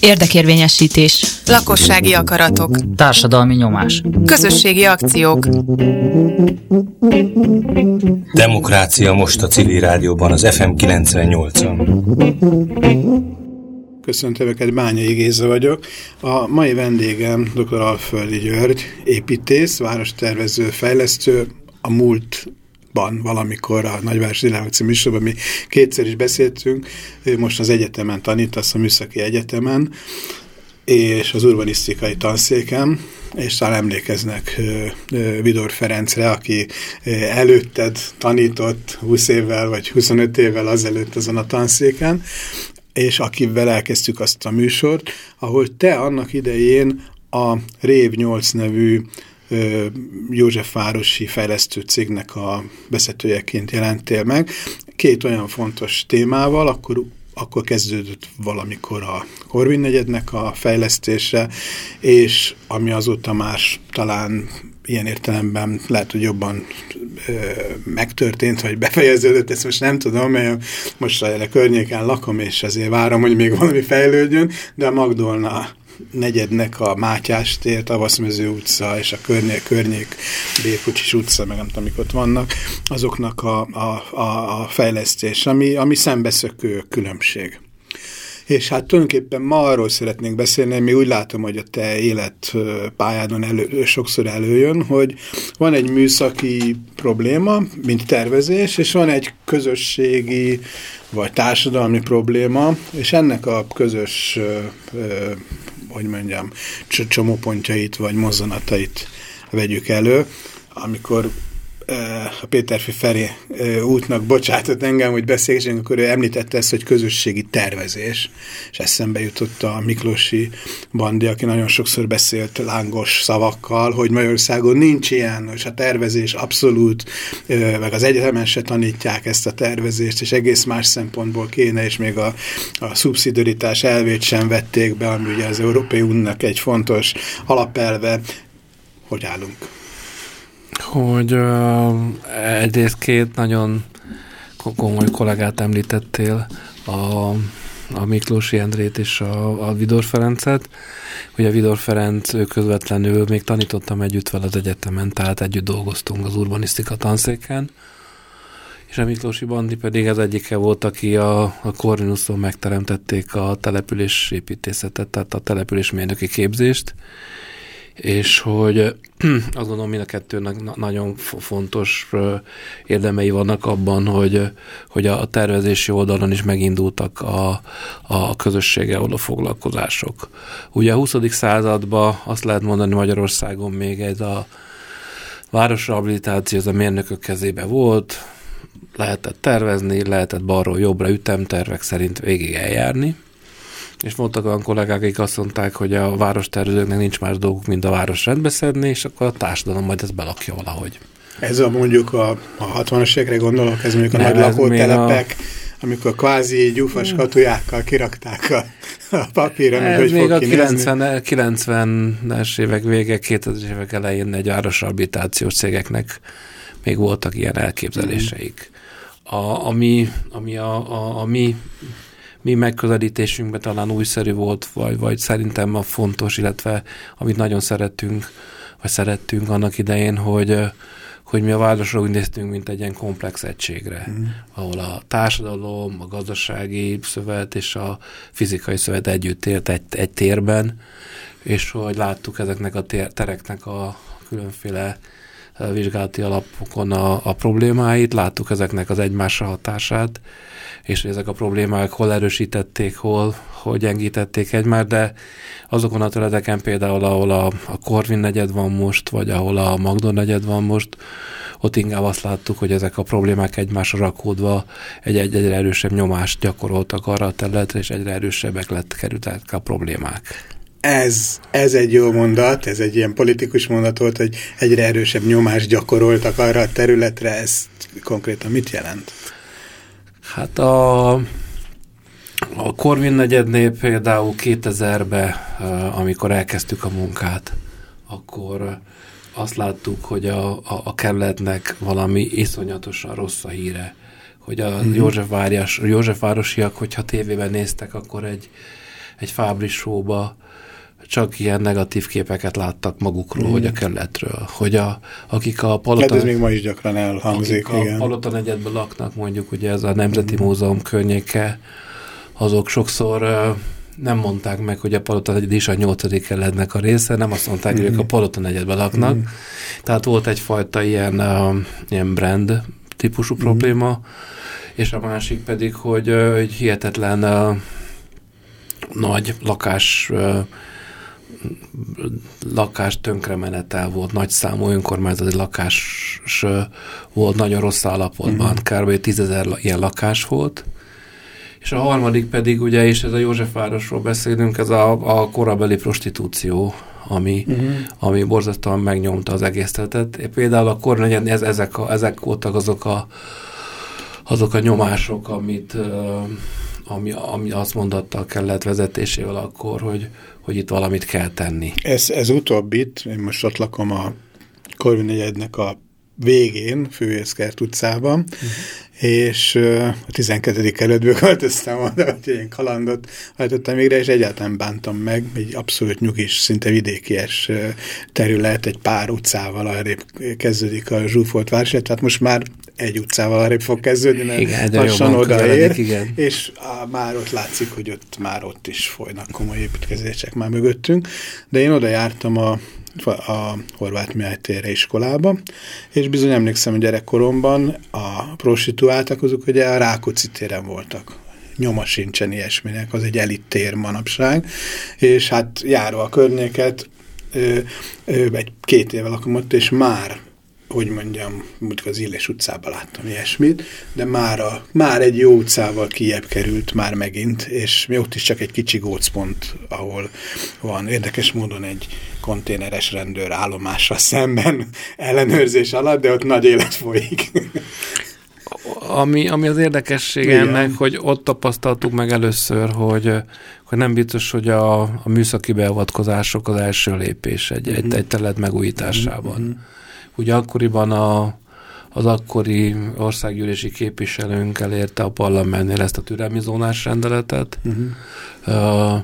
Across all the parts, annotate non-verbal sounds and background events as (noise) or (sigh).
Érdekérvényesítés. Lakossági akaratok. Társadalmi nyomás. Közösségi akciók. Demokrácia most a civil rádióban, az FM 98-on. Köszöntöm Önöket, Bányai Géza vagyok. A mai vendégem dr. Alföldi György, építész, várostervező, fejlesztő, a múlt ban valamikor a Nagyváros Világok című műsorban mi kétszer is beszéltünk, ő most az egyetemen tanít, azt a Műszaki Egyetemen, és az urbanisztikai tanszéken, és talán emlékeznek Vidor Ferencre, aki előtted tanított 20 évvel vagy 25 évvel azelőtt azon a tanszéken, és akivel elkezdtük azt a műsort, ahol te annak idején a Rév 8 nevű Józsefvárosi fejlesztő cégnek a vezetőjeként jelentél meg. Két olyan fontos témával, akkor akkor kezdődött valamikor a Korvin negyednek a fejlesztése, és ami azóta más talán ilyen értelemben lehet, hogy jobban ö, megtörtént, vagy befejeződött, ezt most nem tudom, mert most a környéken lakom, és azért várom, hogy még valami fejlődjön, de a Magdolna negyednek a Mátyás tér, Tavaszmező utca és a környék, környék Békucsis utca, meg nem tudom, amik ott vannak, azoknak a, a, a, a fejlesztés, ami, ami szembeszökő különbség. És hát tulajdonképpen ma arról szeretnénk beszélni, mi úgy látom, hogy a te életpályádon elő, sokszor előjön, hogy van egy műszaki probléma, mint tervezés, és van egy közösségi vagy társadalmi probléma, és ennek a közös hogy mondjam, csomópontjait vagy mozzanatait vegyük elő. Amikor a Péterfi Feri útnak bocsátott engem, hogy beszélgessünk, akkor ő említette ezt, hogy közösségi tervezés, és eszembe jutott a Miklósi Bandi, aki nagyon sokszor beszélt lángos szavakkal, hogy Magyarországon nincs ilyen, és a tervezés abszolút, meg az egyetemen se tanítják ezt a tervezést, és egész más szempontból kéne, és még a, a szubszidoritás elvét sem vették be, ami ugye az Európai Uniónak egy fontos alapelve. Hogy állunk? Hogy uh, egyrészt két nagyon komoly kollégát említettél, a, a Miklósi Endrét és a, a Vidor Ferencet. Ugye Vidor Ferenc ő közvetlenül még tanítottam együtt vele az egyetemen, tehát együtt dolgoztunk az urbanisztika tanszéken, és a Miklósi Bandi pedig az egyike volt, aki a, a Corvinuson megteremtették a település építészetet, tehát a településmérnöki képzést, és hogy (clears throat) azt gondolom mind a kettőnek nagyon fontos érdemei vannak abban, hogy, hogy a tervezési oldalon is megindultak a, a közössége oda foglalkozások. Ugye a 20. században azt lehet mondani Magyarországon még ez a városrehabilitáció, ez a mérnökök kezébe volt, lehetett tervezni, lehetett balról jobbra ütemtervek szerint végig eljárni, és voltak olyan kollégák, akik azt mondták, hogy a várostervezőknek nincs más dolguk, mint a város rendbeszedni, és akkor a társadalom majd ezt belakja valahogy. Ez a mondjuk a, a 60-as évekre gondolok, ez mondjuk a Nem, nagy lakótelepek, a... amikor kvázi gyufas katujákkal kirakták a, a papírra, ez hogy még a 90, 90-es évek vége, 2000-es évek elején egy városrehabilitációs cégeknek még voltak ilyen elképzeléseik. A, ami, ami a, a, a mi mi megközelítésünkben talán újszerű volt, vagy, vagy szerintem a fontos, illetve amit nagyon szerettünk, vagy szerettünk annak idején, hogy hogy mi a városról úgy néztünk, mint egy ilyen komplex egységre, mm. ahol a társadalom, a gazdasági szövet és a fizikai szövet együtt élt egy, egy térben, és hogy láttuk ezeknek a tér, tereknek a különféle vizsgálati alapokon a, a problémáit, láttuk ezeknek az egymásra hatását, és hogy ezek a problémák hol erősítették, hol, hol gyengítették egymást, de azokon a területeken például, ahol a, a Corvin negyed van most, vagy ahol a Magdon negyed van most, ott inkább azt láttuk, hogy ezek a problémák egymásra rakódva egy, egy egyre erősebb nyomást gyakoroltak arra a területre, és egyre erősebbek lett kerültek a problémák. Ez, ez egy jó mondat, ez egy ilyen politikus mondat volt, hogy egyre erősebb nyomást gyakoroltak arra a területre, ez konkrétan mit jelent? Hát a, a Korvin negyednél például 2000-ben, amikor elkezdtük a munkát, akkor azt láttuk, hogy a, a, a kerületnek valami iszonyatosan rossz a híre, hogy a mm-hmm. Józsefváros, Józsefvárosiak, hogyha tévében néztek, akkor egy, egy Fábri showba csak ilyen negatív képeket láttak magukról, mm. vagy a kerületről, hogy a, akik a Palota... Hát ez még ma is gyakran elhangzik, akik igen. a Palota negyedben laknak, mondjuk ugye ez a Nemzeti mm. Múzeum környéke, azok sokszor nem mondták meg, hogy a Palota negyed is a nyolcadik kerületnek a része, nem azt mondták, mm. hogy ők a Palota negyedben laknak. Mm. Tehát volt egyfajta ilyen, uh, ilyen brand típusú mm. probléma, és a másik pedig, hogy, hogy hihetetlen uh, nagy lakás uh, lakás tönkremenetel volt, nagy számú önkormányzati lakás volt nagyon rossz állapotban, mm. kb. tízezer ilyen lakás volt, és a harmadik pedig, ugye, és ez a Józsefvárosról beszélünk, ez a, a korabeli prostitúció, ami, uh-huh. ami borzasztóan megnyomta az egész területet. Például a kornegyen, ez, ezek, a, ezek voltak azok a, azok a nyomások, amit, ami, ami azt mondatta a kellett vezetésével akkor, hogy, hogy itt valamit kell tenni. Ez, ez utóbbit, én most ott lakom a Korvinegyednek a végén, Főészkert utcában, uh-huh és a 12. kerületből költöztem oda, hogy én kalandot hajtottam végre, és egyáltalán bántam meg, egy abszolút nyugis, szinte vidékies terület, egy pár utcával arrébb kezdődik a zsúfolt város, tehát most már egy utcával arrébb fog kezdődni, mert igen, lassan odaér, igen. és a, már ott látszik, hogy ott már ott is folynak komoly építkezések már mögöttünk, de én oda jártam a a Horváth Mihály térre iskolába, és bizony emlékszem, hogy gyerekkoromban a prostituáltak azok ugye a Rákóczi téren voltak. Nyoma sincsen ilyesminek, az egy elit tér manapság, és hát járva a környéket, ö, ö, egy két éve lakom és már hogy mondjam, mondjuk az Illes utcában láttam ilyesmit, de már, a, már egy jó utcával kijebb került már megint, és mi ott is csak egy kicsi gócpont, ahol van érdekes módon egy konténeres rendőr állomásra szemben (laughs) ellenőrzés alatt, de ott nagy élet folyik. (laughs) Ami, ami az érdekesség ennek, hogy ott tapasztaltuk meg először, hogy, hogy nem biztos, hogy a, a műszaki beavatkozások az első lépés egy, uh -huh. egy, egy terület megújításában. Uh -huh Ugye akkoriban a, az akkori országgyűlési képviselőnk elérte a parlamentnél ezt a türelmi zónás rendeletet. Uh-huh. Uh,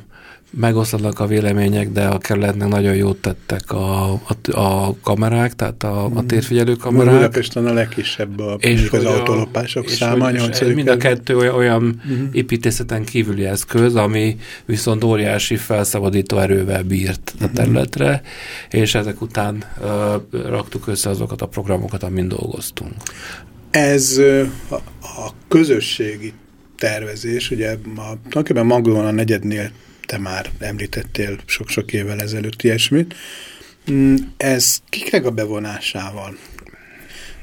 megoszlanak a vélemények, de a kerületnek nagyon jót tettek a, a, a kamerák, tehát a, a mhm. térfigyelő kamerák. Budapesten a legkisebb a, és az autolopások száma. És mind a kettő olyan, olyan uh-huh. építészeten kívüli eszköz, ami viszont óriási felszabadító erővel bírt a mhm. területre, uh-huh. és ezek után uh, raktuk össze azokat a programokat, amin dolgoztunk. Ez a, a közösségi tervezés, ugye a, tulajdonképpen Maglóan a negyednél te már említettél sok-sok évvel ezelőtt ilyesmit. Mm, ez kiknek a bevonásával?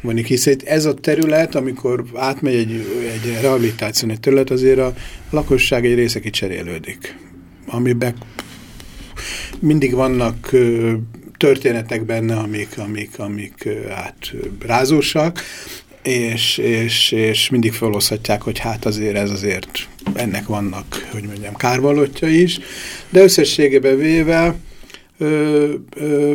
Vonik, hiszen ez a terület, amikor átmegy egy, egy rehabilitáció egy terület, azért a lakosság egy része kicserélődik, amiben mindig vannak történetek benne, amik, amik, amik hát rázósak, és, és, és mindig felhozhatják, hogy hát azért ez azért ennek vannak, hogy mondjam, kárvalotja is, de összességében véve ö, ö,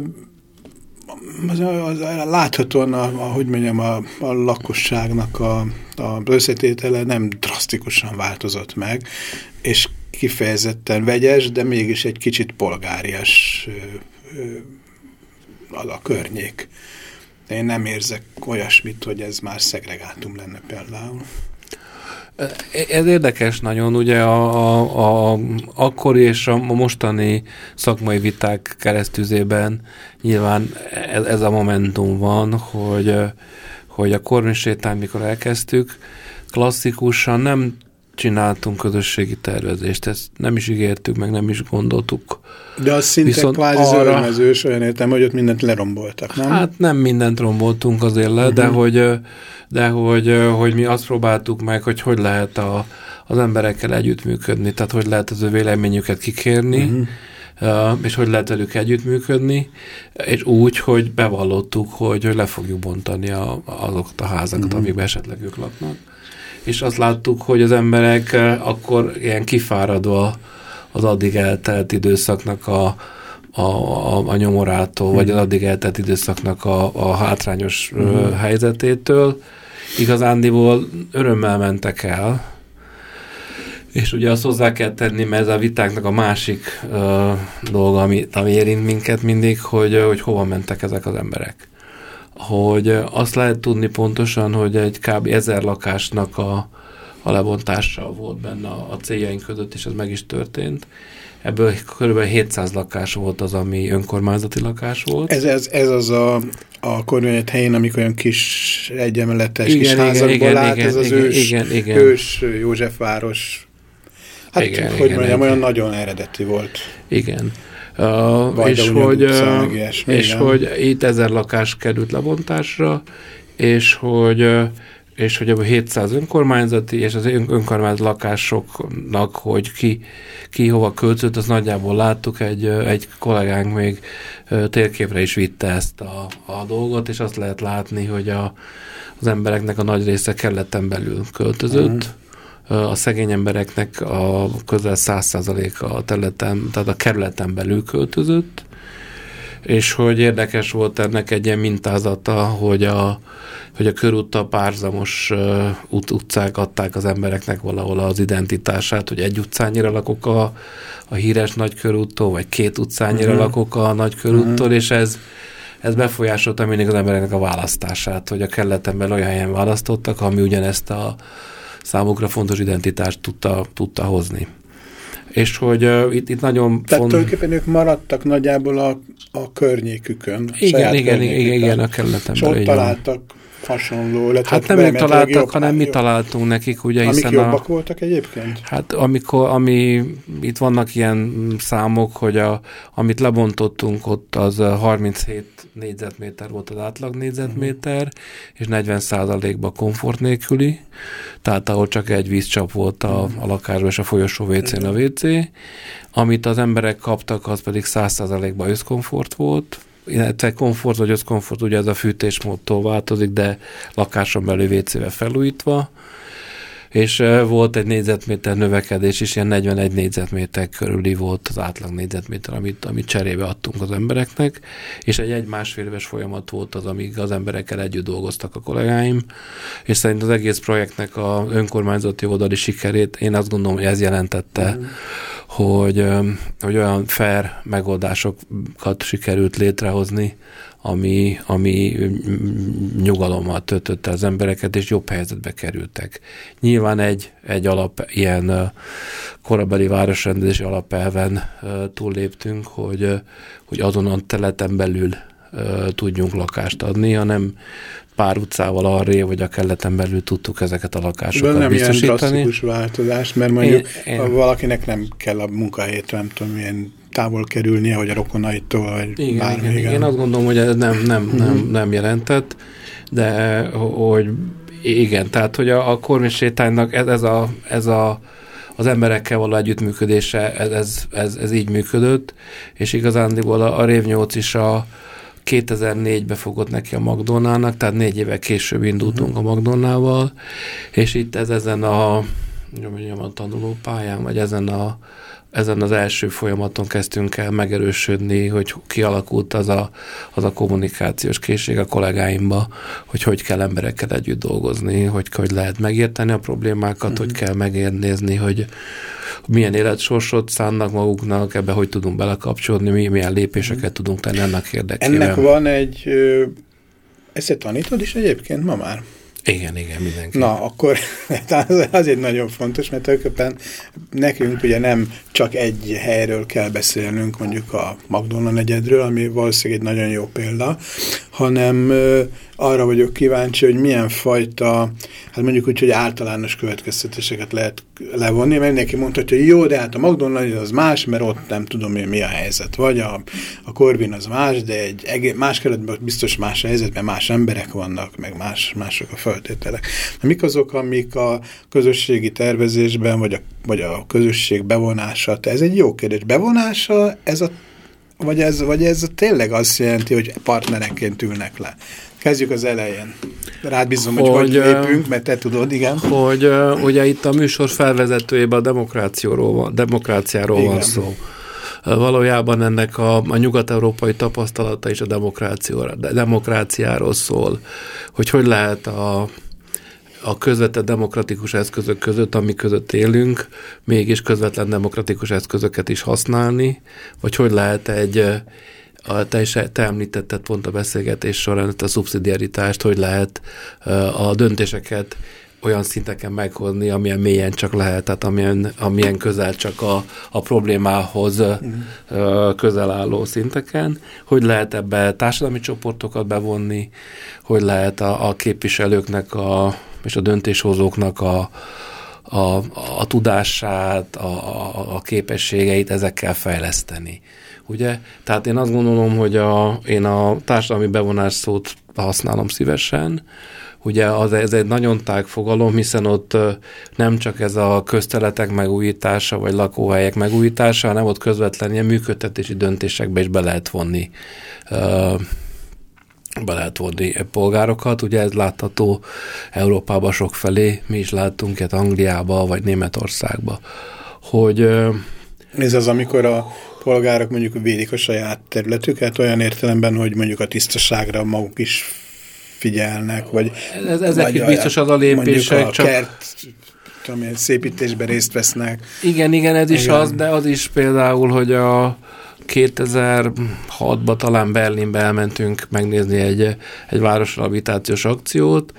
az, az, láthatóan, a, a, hogy mondjam, a, a lakosságnak a, a összetétele nem drasztikusan változott meg, és kifejezetten vegyes, de mégis egy kicsit polgárias ö, ö, az a környék. Én nem érzek olyasmit, hogy ez már szegregátum lenne például. Ez érdekes nagyon, ugye a, a, a akkori és a mostani szakmai viták keresztüzében nyilván ez, a momentum van, hogy, hogy a kormánysétán, mikor elkezdtük, klasszikusan nem csináltunk közösségi tervezést, ezt nem is ígértük, meg nem is gondoltuk. De az szinte Viszont kvázi arra, zöldmezős, olyan értem, hogy ott mindent leromboltak, nem? Hát nem mindent romboltunk azért le, uh -huh. de, mhm. hogy, de hogy, hogy mi azt próbáltuk meg, hogy hogy lehet a, az emberekkel együttműködni, tehát hogy lehet az ő véleményüket kikérni, uh -huh. Uh, és hogy lehet velük együttműködni, és úgy, hogy bevallottuk, hogy, hogy le fogjuk bontani a, azokat a házakat, uh -huh. amikben esetleg ők laknak és azt láttuk, hogy az emberek eh, akkor ilyen kifáradva az addig eltelt időszaknak a, a, a, a nyomorától, vagy az addig eltelt időszaknak a, a hátrányos mm. helyzetétől, igazándiból örömmel mentek el, és ugye azt hozzá kell tenni, mert ez a vitáknak a másik ö, dolga, ami, ami érint minket mindig, hogy, hogy hova mentek ezek az emberek. Hogy azt lehet tudni pontosan, hogy egy kb. ezer lakásnak a, a lebontása volt benne a, céljaink között, és ez meg is történt. Ebből kb. 700 lakás volt az, ami önkormányzati lakás volt. Ez, ez, ez az a, a kormányat helyén, amikor olyan kis egyemeletes Igen, kis igen, házakból igen, állt, igen, ez az igen, ős, igen, igen. ős Józsefváros. Hát, Igen, hogy igen, mondjam, igen. olyan nagyon eredeti volt. Igen. Uh, és hogy, utca, uh, és igen. hogy itt ezer lakás került lebontásra, és hogy uh, és hogy ebből 700 önkormányzati, és az ön- önkormányzat lakásoknak, hogy ki, ki hova költött, azt nagyjából láttuk, egy, egy kollégánk még térképre is vitte ezt a, a dolgot, és azt lehet látni, hogy a, az embereknek a nagy része kelleten belül költözött, a szegény embereknek a közel 100%-a a területen, tehát a kerületen belül költözött, és hogy érdekes volt ennek egy ilyen mintázata, hogy a, hogy a körúttal párzamos uh, ut- utcák adták az embereknek valahol az identitását, hogy egy utcányira lakok a, a híres nagykörúttól, vagy két utcányira Mhm. uh-huh. lakok a nagykörúttól, uh-huh. és ez ez befolyásolta mindig az embereknek a választását, hogy a keleten belül olyan helyen választottak, ami ugyanezt a számukra fontos identitást tudta, tudta hozni. És hogy uh, itt, itt nagyon Tehát font... tulajdonképpen ők maradtak nagyjából a, a környékükön. Igen, igen, igen, igen, a keleten És ott van. Hasonló, illetve Hát nem ők találtak, hanem mi találtunk nekik, ugye, Amik hiszen jobbak a, voltak egyébként? Hát amikor, ami, itt vannak ilyen számok, hogy a, amit lebontottunk ott, az a 37 négyzetméter volt az átlag négyzetméter, és 40 százalékban komfort nélküli, tehát ahol csak egy vízcsap volt a, a lakásban, és a folyosó WC-n a WC. Amit az emberek kaptak, az pedig 100 százalékban összkomfort volt, illetve komfort vagy összkomfort, ugye ez a fűtésmódtól változik, de lakáson belül WC-vel felújítva, és volt egy négyzetméter növekedés is, ilyen 41 négyzetméter körüli volt az átlag négyzetméter, amit, amit cserébe adtunk az embereknek, és egy egy-másfél éves folyamat volt az, amíg az emberekkel együtt dolgoztak a kollégáim, és szerint az egész projektnek a önkormányzati oldali sikerét, én azt gondolom, hogy ez jelentette, hogy, hogy olyan fair megoldásokat sikerült létrehozni, ami, ami mm, nyugalommal töltötte az embereket, és jobb helyzetbe kerültek. Nyilván egy, egy alap, ilyen korabeli városrendezési alapelven túlléptünk, hogy, hogy azon a teleten belül tudjunk lakást adni, hanem pár utcával arré, vagy a kelleten belül tudtuk ezeket a De lakásokat nem ilyen biztosítani. drasztikus változás, mert mondjuk Én- én- valakinek nem kell a munkahelyétől, nem tudom, milyen távol kerülnie, vagy a rokonaitól, vagy Igen, bármi. igen, igen. Én azt gondolom, hogy ez nem, nem, nem, nem jelentett, de hogy igen, tehát hogy a, a Korvin sétánynak ez, ez, a, ez a, az emberekkel való együttműködése, ez, ez, ez, ez így működött, és igazándiból a, a Rév 8 is a 2004-be fogott neki a McDonaldnak, tehát négy éve később indultunk uh-huh. a McDonaldval, és itt ez ezen a, mondjam, a tanuló pályán, vagy ezen a ezen az első folyamaton kezdtünk el megerősödni, hogy kialakult az a, az a kommunikációs készség a kollégáimba, hogy hogy kell emberekkel együtt dolgozni, hogy hogy lehet megérteni a problémákat, mm. hogy kell megérnézni, hogy milyen életsorsot szánnak maguknak, ebbe hogy tudunk belekapcsolódni, mi- milyen lépéseket tudunk tenni ennek érdekében. Ennek van egy... Ezt te tanítod is egyébként ma már? Igen, igen, mindenki. Na, akkor (laughs) az azért nagyon fontos, mert tulajdonképpen nekünk ugye nem csak egy helyről kell beszélnünk, mondjuk a Magdolna negyedről, ami valószínűleg egy nagyon jó példa, hanem arra vagyok kíváncsi, hogy milyen fajta, hát mondjuk úgy, hogy általános következtetéseket lehet levonni, mert mindenki mondhatja, hogy jó, de hát a McDonald's az más, mert ott nem tudom én mi a helyzet. Vagy a, a Corvin az más, de egy más keretben biztos más a helyzet, mert más emberek vannak, meg más, mások a feltételek. Na, mik azok, amik a közösségi tervezésben, vagy a, vagy a közösség bevonása, ez egy jó kérdés, bevonása, ez a vagy ez, vagy ez tényleg azt jelenti, hogy partnerenként ülnek le. Kezdjük az elején. Rád bízom, hogy hogy, Hogy, lépünk, mert te tudod, igen. hogy ugye itt a műsor felvezetőjében a demokrációról van, demokráciáról Igen. van szó. Valójában ennek a, a nyugat-európai tapasztalata is a demokráciáról szól, hogy hogy lehet a, a közvetlen demokratikus eszközök között, ami között élünk, mégis közvetlen demokratikus eszközöket is használni, vagy hogy lehet egy, a, te, is, te említetted pont a beszélgetés során a szubszidiaritást, hogy lehet a döntéseket olyan szinteken meghozni, amilyen mélyen csak lehet, tehát amilyen, amilyen közel csak a, a problémához mm. közel álló szinteken, hogy lehet ebbe társadalmi csoportokat bevonni, hogy lehet a, a képviselőknek a, és a döntéshozóknak a, a, a tudását, a, a, a képességeit ezekkel fejleszteni. Ugye? Tehát én azt gondolom, hogy a, én a társadalmi bevonás szót használom szívesen, Ugye az, ez egy nagyon tág fogalom, hiszen ott nem csak ez a közteletek megújítása, vagy lakóhelyek megújítása, hanem ott közvetlen ilyen működtetési döntésekbe is be lehet vonni be lehet vonni polgárokat. Ugye ez látható Európában sok felé, mi is láttunk ilyet Angliába, vagy Németországba, hogy ez az, amikor a polgárok mondjuk védik a saját területüket, olyan értelemben, hogy mondjuk a tisztaságra maguk is figyelnek, vagy... Ez, ezek vagy is biztos az a lépések, a csak... Kert, tudom én, szépítésben részt vesznek. Igen, igen, ez is igen. az, de az is például, hogy a 2006-ban talán Berlinbe elmentünk megnézni egy, egy városrehabilitációs akciót,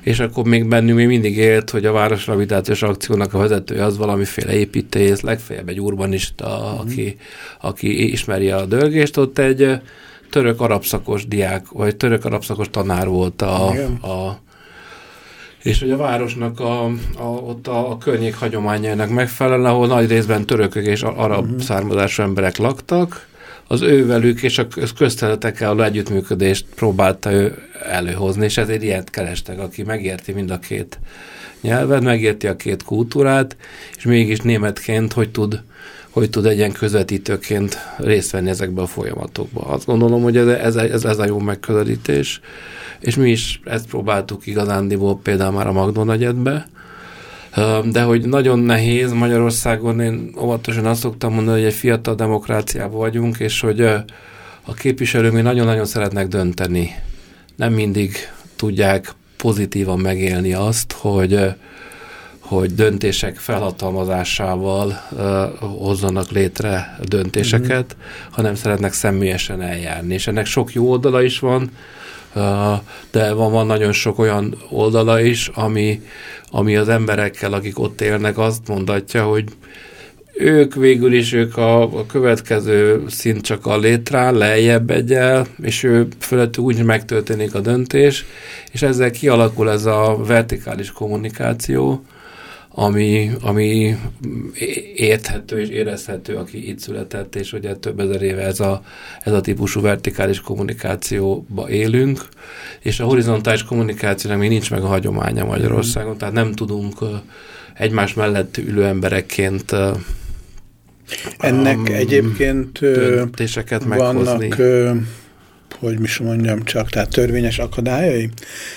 és akkor még bennünk még mindig élt, hogy a városrehabilitációs akciónak a vezetője az valamiféle építész, legfeljebb egy urbanista, mm. aki, aki ismeri a dörgést, ott egy török arabszakos diák, vagy török arabszakos tanár volt a, a és hogy a városnak a, a, ott a, a környék hagyományainak megfelelően, ahol nagy részben törökök és arab uh-huh. származású emberek laktak, az ővelük és a közteletekkel a együttműködést próbálta ő előhozni, és ezért ilyet kerestek, aki megérti mind a két nyelvet, megérti a két kultúrát, és mégis németként hogy tud hogy tud egy ilyen közvetítőként részt venni ezekbe a folyamatokba. Azt gondolom, hogy ez, ez, ez, ez a jó megközelítés, és mi is ezt próbáltuk igazándiból például már a Magdon egyetbe, de hogy nagyon nehéz Magyarországon, én óvatosan azt szoktam mondani, hogy egy fiatal demokráciában vagyunk, és hogy a képviselők még nagyon-nagyon szeretnek dönteni. Nem mindig tudják pozitívan megélni azt, hogy hogy döntések felhatalmazásával uh, hozzanak létre döntéseket, mm-hmm. hanem szeretnek személyesen eljárni. És ennek sok jó oldala is van, uh, de van, van nagyon sok olyan oldala is, ami, ami az emberekkel, akik ott élnek, azt mondatja, hogy ők végül is ők a, a következő szint csak a létrán, lejjebb egyel, és ő fölött úgy megtörténik a döntés, és ezzel kialakul ez a vertikális kommunikáció, ami, ami érthető és érezhető, aki itt született, és ugye több ezer éve ez a, ez a típusú vertikális kommunikációba élünk, és a horizontális kommunikációnak még nincs meg a hagyománya Magyarországon, tehát nem tudunk egymás mellett ülő emberekként ennek um, egyébként döntéseket meghozni. Vannak, hogy is mondjam csak, tehát törvényes akadályai?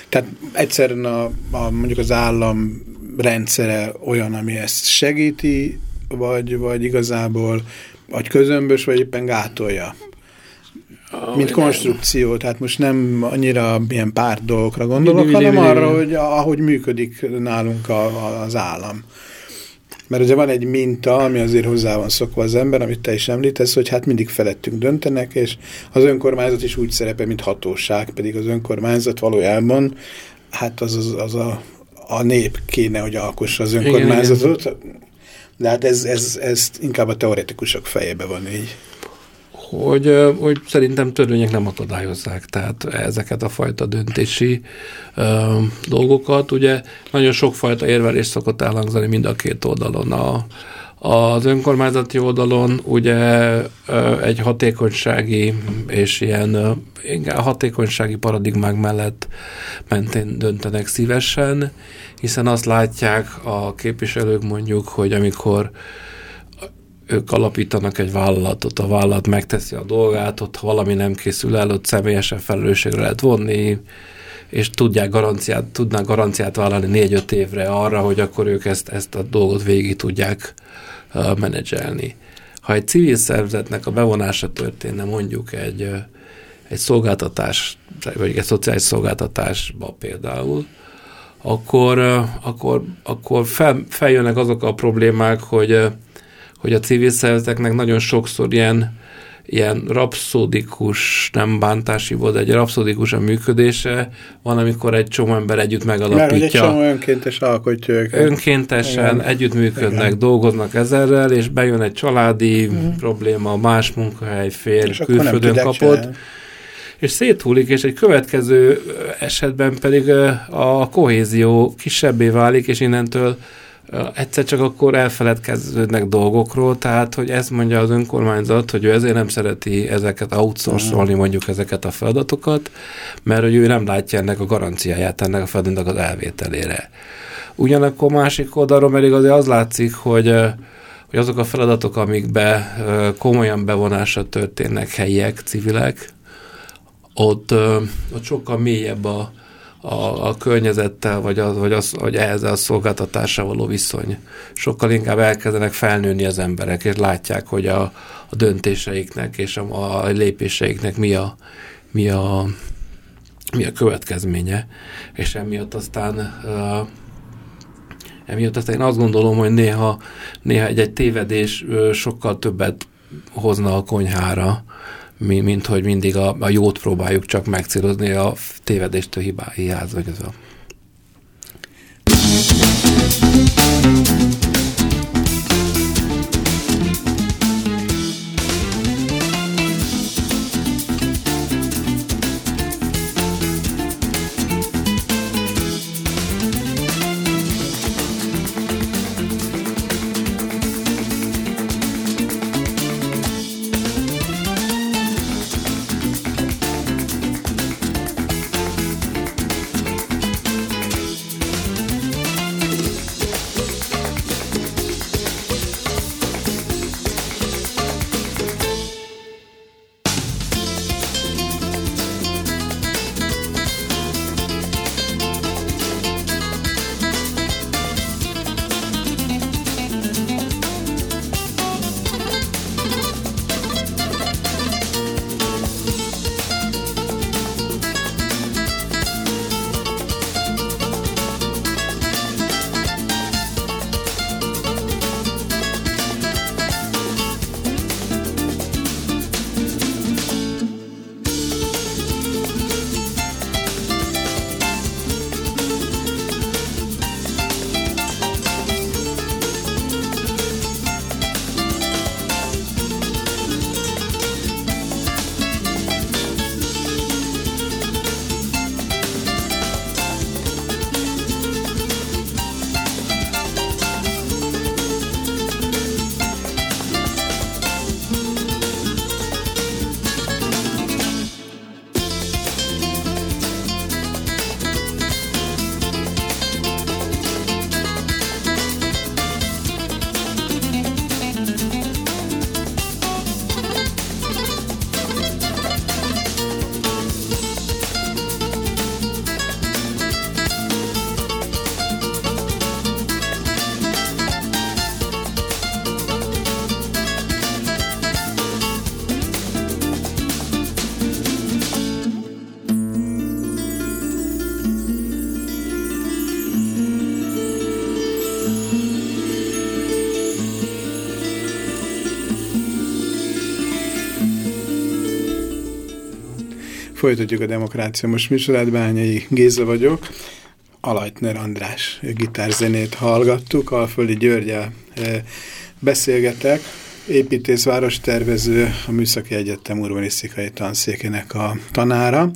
Tehát egyszerűen a, a, mondjuk az állam rendszere olyan, ami ezt segíti, vagy, vagy igazából vagy közömbös, vagy éppen gátolja? Oh, mint konstrukció, tehát most nem annyira ilyen pár dolgokra gondolok, mi, hanem arra, hogy ahogy működik nálunk a, a, az állam. Mert ugye van egy minta, ami azért hozzá van szokva az ember, amit te is említesz, hogy hát mindig felettünk döntenek, és az önkormányzat is úgy szerepel, mint hatóság, pedig az önkormányzat valójában hát az, az, az a a nép kéne, hogy alkossa az önkormányzatot, igen, igen. de hát ez, ez, ez inkább a teoretikusok fejébe van így. Hogy, hogy szerintem törvények nem akadályozzák, tehát ezeket a fajta döntési ö, dolgokat. Ugye nagyon sokfajta érvelés szokott elhangzani mind a két oldalon. A, az önkormányzati oldalon ugye egy hatékonysági és ilyen hatékonysági paradigmák mellett mentén döntenek szívesen, hiszen azt látják a képviselők mondjuk, hogy amikor ők alapítanak egy vállalatot, a vállalat megteszi a dolgát, ott valami nem készül el, ott személyesen felelősségre lehet vonni, és tudják garanciát, tudnak garanciát vállalni négy-öt évre arra, hogy akkor ők ezt, ezt a dolgot végig tudják menedzselni. Ha egy civil szervezetnek a bevonása történne mondjuk egy, egy szolgáltatás, vagy egy szociális szolgáltatásba például, akkor, akkor, akkor fel, feljönnek azok a problémák, hogy, hogy a civil szervezeteknek nagyon sokszor ilyen, ilyen rapszódikus, nem bántási volt, egy rapszódikus a működése, van, amikor egy csomó ember együtt megalapítja. Mert egy csomó önkéntes alkotja őket. Önkéntesen Igen. együttműködnek, Igen. dolgoznak ezerrel, és bejön egy családi mm. probléma, más munkahely, fér, külföldön kapott. És széthullik, és egy következő esetben pedig a kohézió kisebbé válik, és innentől egyszer csak akkor elfeledkeződnek dolgokról, tehát, hogy ezt mondja az önkormányzat, hogy ő ezért nem szereti ezeket outsourcolni, mondjuk ezeket a feladatokat, mert hogy ő nem látja ennek a garanciáját, ennek a feladatnak az elvételére. Ugyanakkor másik oldalról pedig azért az látszik, hogy hogy azok a feladatok, amikbe komolyan bevonása történnek helyiek, civilek, ott, ott sokkal mélyebb a, a, a környezettel, vagy, az, vagy, az, vagy ehhez a szolgáltatással való viszony. Sokkal inkább elkezdenek felnőni az emberek, és látják, hogy a, a döntéseiknek és a, a lépéseiknek mi a, mi a, mi a következménye, és emiatt aztán uh, emiatt aztán én azt gondolom, hogy néha, néha egy-egy tévedés uh, sokkal többet hozna a konyhára, mint hogy mindig a, a jót próbáljuk csak megcélozni a tévedéstől hibá, hiáz, vagy ez a Folytatjuk a Demokrácia most műsorát, Bányai Géza vagyok. Alajtner András gitárzenét hallgattuk, Alföldi Györgyel e, beszélgetek, építész, várostervező, a Műszaki Egyetem urbanisztikai tanszékének a tanára,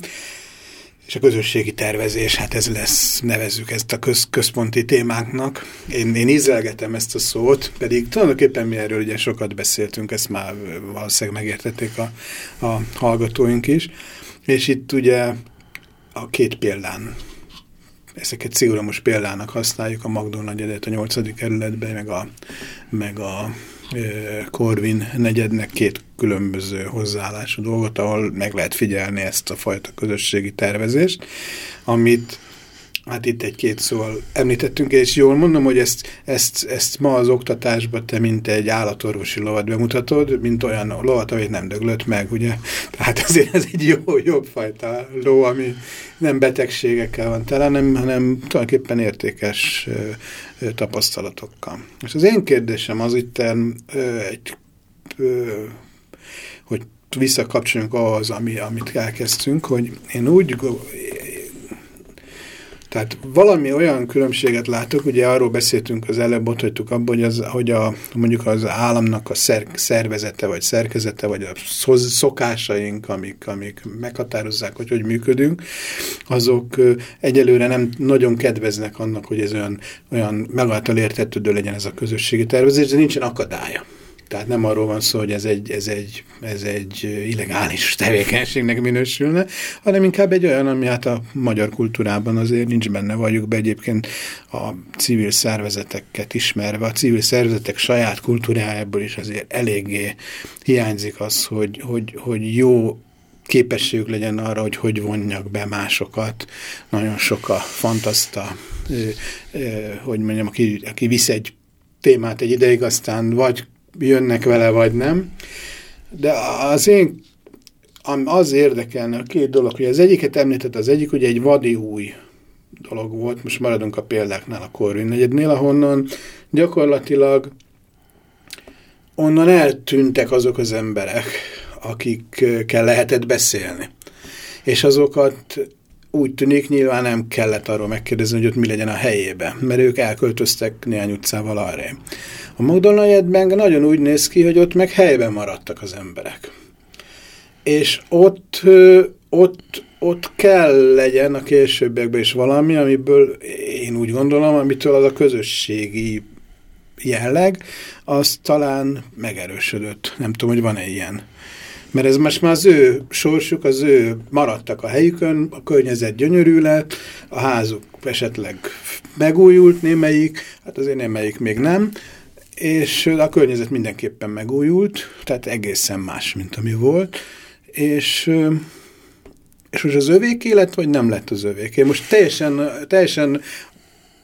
és a közösségi tervezés, hát ez lesz, nevezzük ezt a köz, központi témánknak. Én, én ízelgetem ezt a szót, pedig tulajdonképpen mi erről ugye sokat beszéltünk, ezt már valószínűleg megértették a, a hallgatóink is. És itt ugye a két példán, ezeket szigorúan most példának használjuk, a Magdon negyedet a nyolcadik kerületben, meg a, meg a Korvin negyednek két különböző hozzáállású dolgot, ahol meg lehet figyelni ezt a fajta közösségi tervezést, amit hát itt egy-két szóval említettünk, és jól mondom, hogy ezt, ezt, ezt ma az oktatásban te mint egy állatorvosi lovat bemutatod, mint olyan lovat, amit nem döglött meg, ugye? Tehát azért ez egy jó, jobb fajta ló, ami nem betegségekkel van tele, hanem, hanem tulajdonképpen értékes ö, tapasztalatokkal. És az én kérdésem az itt egy, ö, hogy visszakapcsoljunk ahhoz, ami, amit elkezdtünk, hogy én úgy tehát valami olyan különbséget látok, ugye arról beszéltünk az előbb, ott hagytuk abban, hogy, az, hogy a, mondjuk az államnak a szer, szervezete, vagy szerkezete, vagy a szokásaink, amik, amik meghatározzák, hogy hogy működünk, azok egyelőre nem nagyon kedveznek annak, hogy ez olyan, olyan megáltal értetődő legyen ez a közösségi tervezés, de nincsen akadálya. Tehát nem arról van szó, hogy ez egy, ez egy, ez egy illegális tevékenységnek minősülne, hanem inkább egy olyan, ami hát a magyar kultúrában azért nincs benne, vagyok be egyébként a civil szervezeteket ismerve, a civil szervezetek saját kultúrájából is azért eléggé hiányzik az, hogy, hogy, hogy jó képességük legyen arra, hogy hogy vonjak be másokat. Nagyon sok a fantaszta, hogy mondjam, aki, aki visz egy témát egy ideig, aztán vagy jönnek vele, vagy nem. De az én az érdekelne a két dolog, hogy az egyiket említett, az egyik ugye egy vadi új dolog volt, most maradunk a példáknál a Corvin negyednél, ahonnan gyakorlatilag onnan eltűntek azok az emberek, akikkel lehetett beszélni. És azokat úgy tűnik, nyilván nem kellett arról megkérdezni, hogy ott mi legyen a helyében, mert ők elköltöztek néhány utcával arra. A McDonald's nagyon úgy néz ki, hogy ott meg helyben maradtak az emberek. És ott, ott, ott kell legyen a későbbiekben is valami, amiből én úgy gondolom, amitől az a közösségi jelleg, az talán megerősödött. Nem tudom, hogy van-e ilyen. Mert ez most már az ő sorsuk, az ő maradtak a helyükön, a környezet gyönyörű lett, a házuk esetleg megújult némelyik, hát azért némelyik még nem, és a környezet mindenképpen megújult, tehát egészen más, mint ami volt, és, és most az övék élet, vagy nem lett az övék? Én most teljesen, teljesen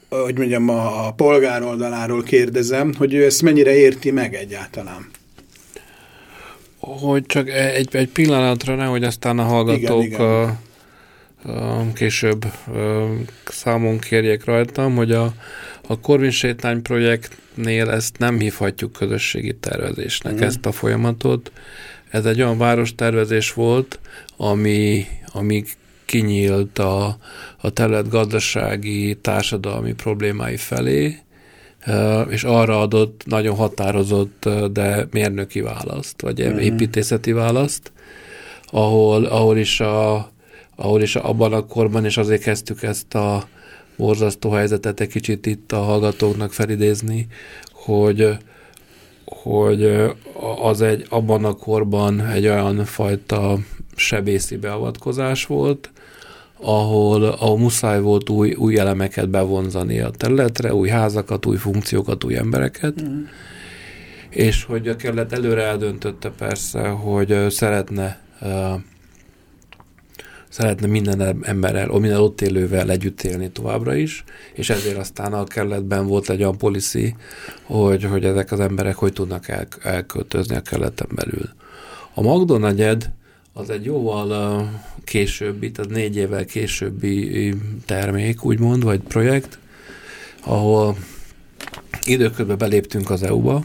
hogy mondjam, a, a polgár oldaláról kérdezem, hogy ő ezt mennyire érti meg egyáltalán. Hogy csak egy, egy pillanatra, nehogy aztán a hallgatók igen, igen. A, a, később a, számon kérjék rajtam, hogy a, a Korvin Sétány projektnél ezt nem hívhatjuk közösségi tervezésnek, mm. ezt a folyamatot. Ez egy olyan várostervezés volt, ami, ami kinyílt a, a terület gazdasági, társadalmi problémái felé, és arra adott nagyon határozott, de mérnöki választ, vagy mm. építészeti választ, ahol, ahol is a ahol is abban a korban, és azért kezdtük ezt a borzasztó helyzetet egy kicsit itt a hallgatóknak felidézni, hogy, hogy az egy abban a korban egy olyan fajta sebészi beavatkozás volt, ahol, ahol muszáj volt új, új elemeket bevonzani a területre, új házakat, új funkciókat, új embereket, mm. és hogy a kerület előre eldöntötte persze, hogy szeretne szeretne minden emberrel, minden ott élővel együtt élni továbbra is, és ezért aztán a kerületben volt egy olyan policy, hogy, hogy ezek az emberek hogy tudnak el, elköltözni a kerületen belül. A McDonald's az egy jóval későbbi, tehát négy évvel későbbi termék, úgymond, vagy projekt, ahol időközben beléptünk az EU-ba,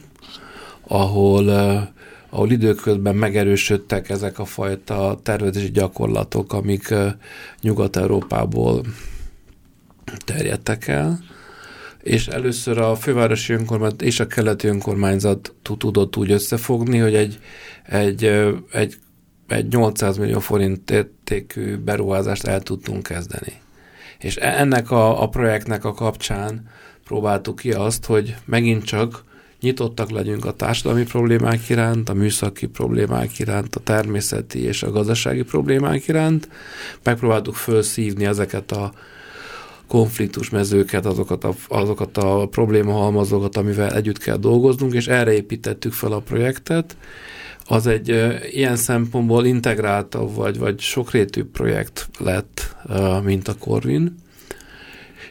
ahol uh, ahol időközben megerősödtek ezek a fajta tervezési gyakorlatok, amik Nyugat-Európából terjedtek el, és először a fővárosi önkormányzat és a keleti önkormányzat tudott úgy összefogni, hogy egy, egy, egy, egy 800 millió forint értékű beruházást el tudtunk kezdeni. És e-, ennek a, a projektnek a kapcsán próbáltuk ki azt, hogy megint csak nyitottak legyünk a társadalmi problémák iránt, a műszaki problémák iránt, a természeti és a gazdasági problémák iránt. Megpróbáltuk felszívni ezeket a konfliktusmezőket, azokat a, azokat a problémahalmazokat, amivel együtt kell dolgoznunk, és erre építettük fel a projektet. Az egy ilyen szempontból integráltabb vagy, vagy sokrétű projekt lett, mint a Corvin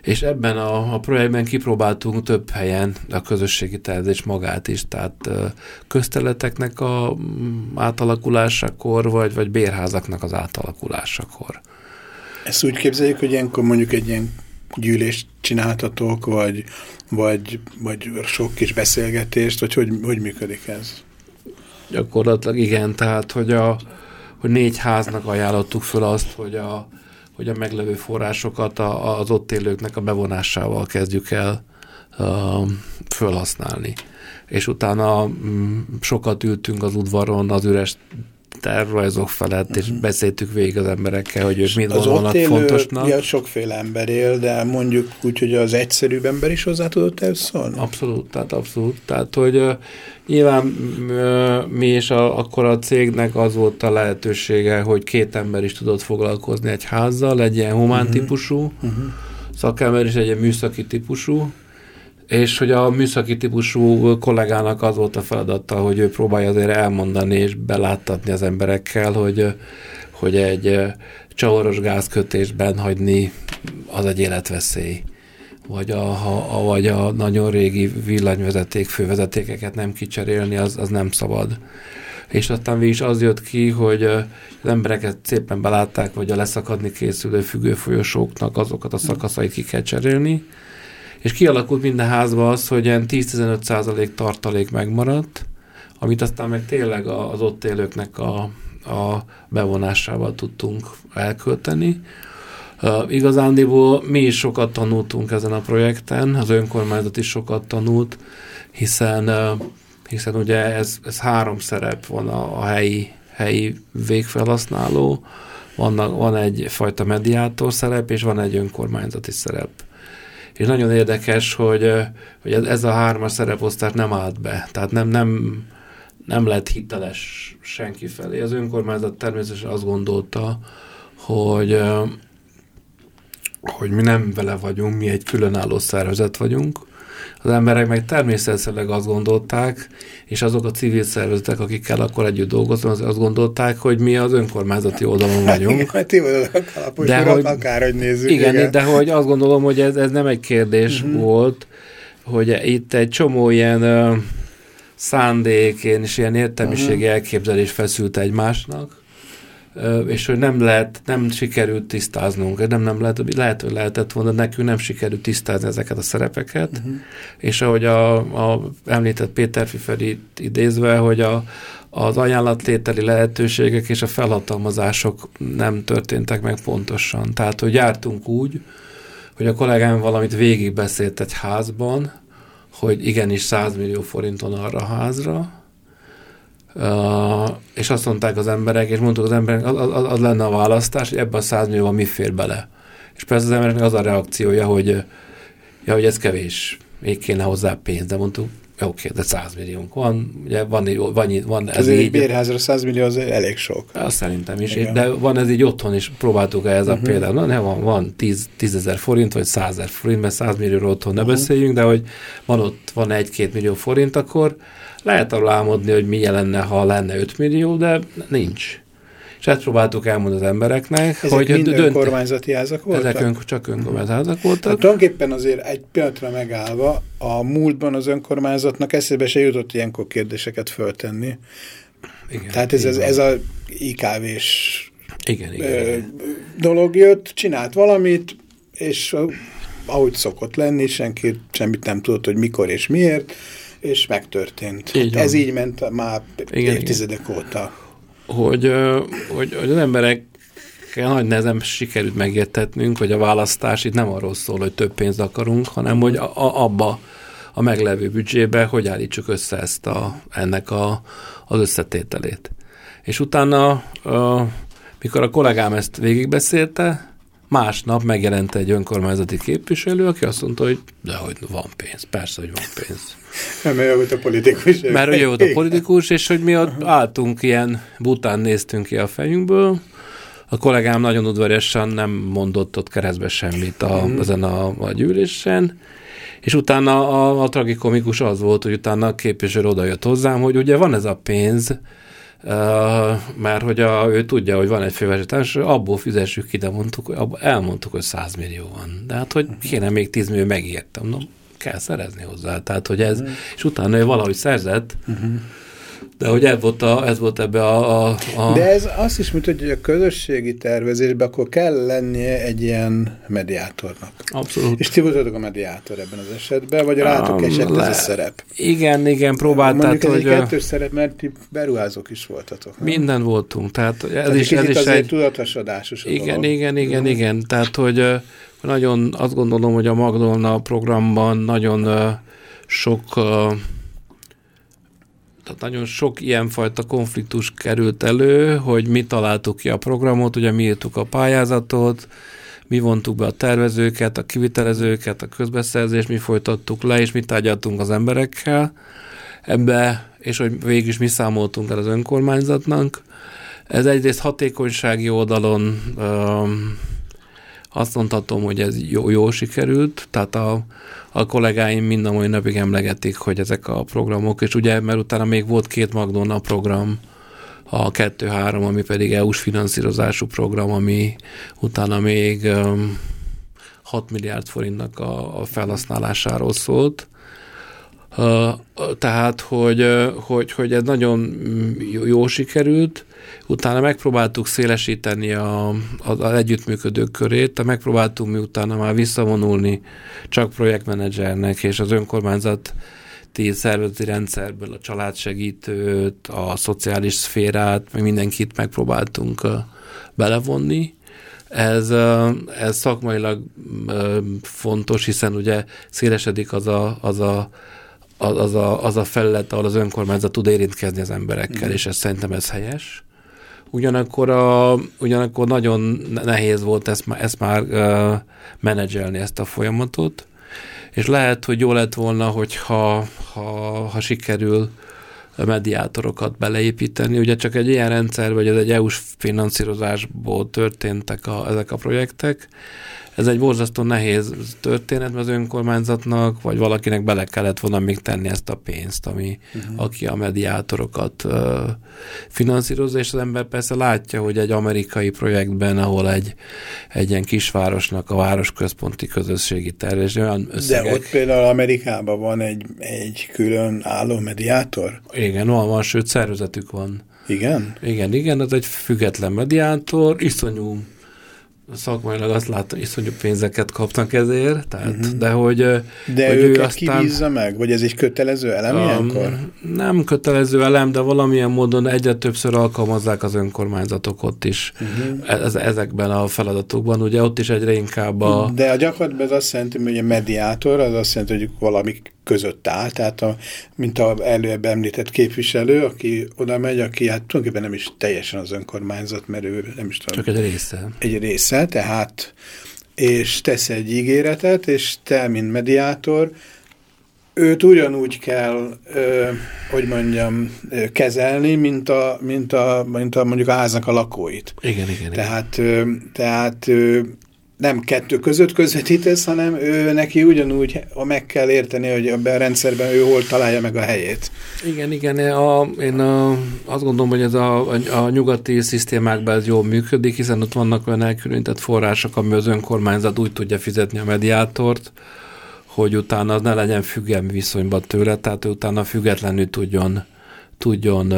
És ebben a, a projektben kipróbáltunk több helyen a közösségi tervezés magát is, tehát közteleteknek a mm, átalakulásakor, vagy, vagy bérházaknak az átalakulásakor. Ezt úgy képzeljük, hogy ilyenkor mondjuk egy ilyen gyűlést csináltatok, vagy, vagy, vagy sok kis beszélgetést, vagy hogy, hogy működik ez? Gyakorlatilag igen, tehát hogy, a, hogy négy háznak ajánlottuk föl azt, hogy a, hogy a meglevő forrásokat a, az ott élőknek a bevonásával kezdjük el uh, fölhasználni. És utána um, sokat ültünk az udvaron, az üres tervrajzok felett, és mhm. beszéltük végig az emberekkel, hogy ők mit gondolnak élő, fontosnak. Ja, sokféle ember él, de mondjuk úgy, hogy az egyszerűbb ember is hozzá tudott el szólni? Abszolút, tehát abszolút. Tehát, hogy uh, nyilván uh, mi is a, akkor a cégnek az volt a lehetősége, hogy két ember is tudott foglalkozni egy házzal, egy ilyen humán uh-huh. típusú, uh-huh. szakember is egy ilyen műszaki típusú, és hogy a műszaki típusú kollégának az volt a feladata, hogy ő próbálja azért elmondani és beláttatni az emberekkel, hogy, hogy egy csavaros gázkötésben hagyni az egy életveszély. Vagy a, a, vagy a nagyon régi villanyvezeték, fővezetékeket nem kicserélni, az, az nem szabad. És aztán is az jött ki, hogy az embereket szépen belátták, hogy a leszakadni készülő függőfolyosóknak azokat a szakaszait ki kell cserélni, és kialakult minden házban az, hogy ilyen 10-15 százalék tartalék megmaradt, amit aztán meg tényleg az ott élőknek a, a bevonásával tudtunk elkölteni. Uh, igazándiból mi is sokat tanultunk ezen a projekten, az önkormányzat is sokat tanult, hiszen, uh, hiszen ugye ez, ez három szerep van a, a helyi, helyi végfelhasználó, van, van egyfajta mediátor szerep, és van egy önkormányzati szerep. És nagyon érdekes, hogy, hogy ez a hármas szereposztás nem állt be. Tehát nem, nem, nem lett hiteles senki felé. Az önkormányzat természetesen azt gondolta, hogy, hogy mi nem vele vagyunk, mi egy különálló szervezet vagyunk, az emberek meg természetesen azt gondolták, és azok a civil szervezetek, akikkel akkor együtt dolgoztam, az azt gondolták, hogy mi az önkormányzati oldalon vagyunk. Hát de hogy, akárhogy nézzük. Igen, igen, de hogy azt gondolom, hogy ez, ez nem egy kérdés uh-huh. volt, hogy itt egy csomó ilyen uh, szándék és ilyen értelmiségi uh-huh. elképzelés feszült egymásnak, és hogy nem lehet, nem sikerült tisztáznunk, nem, nem lehet, lehet, hogy lehetett volna, nekünk nem sikerült tisztázni ezeket a szerepeket, uh-huh. és ahogy a, a említett Péter Fiferi idézve, hogy a, az ajánlattételi lehetőségek és a felhatalmazások nem történtek meg pontosan. Tehát, hogy jártunk úgy, hogy a kollégám valamit végigbeszélt egy házban, hogy igenis 100 millió forinton arra a házra, Uh, és azt mondták az emberek, és mondtuk az emberek, az, az, az lenne a választás, hogy ebben a 100 millióban mi fér bele. És persze az embereknek az a reakciója, hogy, ja, hogy ez kevés, még kéne hozzá pénz, de mondtuk, oké, de 100 milliónk van, ugye van, van, van ez, így. bérházra 100 millió az elég sok. Azt szerintem is, Igen. de van ez így otthon is, próbáltuk -e ez uh-huh. a mhm. példát, na ne van, van 10, 10 ezer forint, vagy 100 ezer forint, mert 100 millióról otthon ne uh-huh. beszéljünk, de hogy van ott, van 1-2 millió forint, akkor lehet arról álmodni, hogy mi jelenne, ha lenne 5 millió, de nincs. És ezt próbáltuk elmondani az embereknek, Ezek hogy mind dönt... önkormányzati házak voltak? Ezek ön, csak önkormányzati házak voltak. Hát tulajdonképpen azért egy pillanatra megállva, a múltban az önkormányzatnak eszébe se jutott ilyenkor kérdéseket föltenni. Igen, Tehát ez, ez, ez a IKV-s igen, igen, ö, igen. dolog jött, csinált valamit, és ahogy szokott lenni, senki semmit nem tudott, hogy mikor és miért, és megtörtént. Így hát ez így ment már igen, évtizedek igen. óta. Hogy, hogy, hogy az emberek nagy nehezen sikerült megértetnünk, hogy a választás itt nem arról szól, hogy több pénzt akarunk, hanem hogy a, a, abba a meglevő büdzsébe hogy állítsuk össze ezt a, ennek a, az összetételét. És utána, a, mikor a kollégám ezt végigbeszélte, másnap megjelent egy önkormányzati képviselő, aki azt mondta, hogy de hogy van pénz, persze, hogy van pénz. (laughs) Mert ő volt a politikus. Mert ő volt a (laughs) politikus, és hogy mi ott álltunk ilyen, bután néztünk ki a fejünkből, a kollégám nagyon udvariasan nem mondott ott keresztbe semmit a, mm. ezen a, a gyűlésen, és utána a, a tragikomikus az volt, hogy utána a képviselő odajött hozzám, hogy ugye van ez a pénz, mert hogy a, ő tudja, hogy van egy fővezetás, abból fizessük ki, de mondtuk, abból elmondtuk, hogy 100 millió van. De hát, hogy kéne még 10 millió, megértem. No, kell szerezni hozzá. Tehát, hogy ez, uh-huh. és utána ő valahogy szerzett, uh-huh. De hogy ez volt, a, ez volt ebbe a, a, a... De ez azt is mutatja, hogy a közösségi tervezésben akkor kell lennie egy ilyen mediátornak. Abszolút. És ti voltatok a mediátor ebben az esetben, vagy rátok um, esett le... ez a szerep? Igen, igen, próbáltál. Mondjuk ez hogy egy kettős szerep, mert ti beruházók is voltatok. Nem? Minden voltunk. Tehát ez tehát is, ez is egy tudatosodásos. Igen, dolog. igen, igen, igen. Tehát, hogy nagyon azt gondolom, hogy a Magdolna programban nagyon sok tehát nagyon sok ilyenfajta konfliktus került elő, hogy mi találtuk ki a programot, ugye mi írtuk a pályázatot, mi vontuk be a tervezőket, a kivitelezőket, a közbeszerzést, mi folytattuk le, és mi tárgyaltunk az emberekkel ebbe, és hogy végig is mi számoltunk el az önkormányzatnak. Ez egyrészt hatékonysági oldalon um, azt mondhatom, hogy ez jó, jó sikerült, tehát a, a kollégáim mind a mai napig emlegetik, hogy ezek a programok, és ugye, mert utána még volt két Magdonna program, a 2-3, ami pedig EU-s finanszírozású program, ami utána még um, 6 milliárd forintnak a, a felhasználásáról szólt. Tehát, hogy, hogy, hogy ez nagyon mm, jó, sikerült, Utána megpróbáltuk szélesíteni a, az, az együttműködők körét, de megpróbáltunk mi utána már visszavonulni csak projektmenedzsernek és az önkormányzat szervezeti rendszerből a családsegítőt, a szociális szférát, meg mindenkit megpróbáltunk belevonni. Ez, ez szakmailag fontos, hiszen ugye szélesedik az a, az a az a, az a felület, ahol az önkormányzat tud érintkezni az emberekkel, mm. és ez szerintem ez helyes. Ugyanakkor, a, ugyanakkor nagyon nehéz volt ezt, ezt már uh, menedzselni, ezt a folyamatot, és lehet, hogy jó lett volna, hogyha ha, ha sikerül mediátorokat beleépíteni. Ugye csak egy ilyen rendszer, vagy ez egy EU-s finanszírozásból történtek a, ezek a projektek, ez egy borzasztó nehéz történet, mert az önkormányzatnak, vagy valakinek bele kellett volna még tenni ezt a pénzt, ami, uh-huh. aki a mediátorokat uh, finanszírozza, és az ember persze látja, hogy egy amerikai projektben, ahol egy, egy ilyen kisvárosnak a városközponti közösségi tervezés olyan összegek. De ott például Amerikában van egy, egy külön álló mediátor? Igen, van, van, sőt szervezetük van. Igen? Igen, igen, ez egy független mediátor, iszonyú szakmailag azt látom, iszonyú pénzeket kapnak ezért, tehát, uh-huh. de hogy... De hogy őket ő aztán, kibízza meg? Vagy ez egy kötelező elem um, ilyenkor? Nem kötelező elem, de valamilyen módon egyre többször alkalmazzák az önkormányzatok ott is uh-huh. ez, ezekben a feladatokban. Ugye ott is egyre inkább a... De a gyakorlatban ez azt jelenti, hogy a mediátor, az azt jelenti, hogy valami között áll, tehát a, mint a előbb említett képviselő, aki oda megy, aki hát tulajdonképpen nem is teljesen az önkormányzat, mert ő nem is tudom. Csak egy része. Egy része, tehát és tesz egy ígéretet, és te, mint mediátor, őt ugyanúgy kell, ö, hogy mondjam, ö, kezelni, mint a, mint, a, mint a mondjuk a háznak a lakóit. Igen, igen. Tehát, ö, tehát ö, nem kettő között közvetítesz, hanem ő neki ugyanúgy meg kell érteni, hogy ebben a rendszerben ő hol találja meg a helyét. Igen, igen, a, én a, azt gondolom, hogy ez a, a, a nyugati szisztémákban ez jól működik, hiszen ott vannak olyan elkülönített források, ami az önkormányzat úgy tudja fizetni a mediátort, hogy utána ne legyen függelmi viszonyban tőle, tehát ő utána függetlenül tudjon tudjon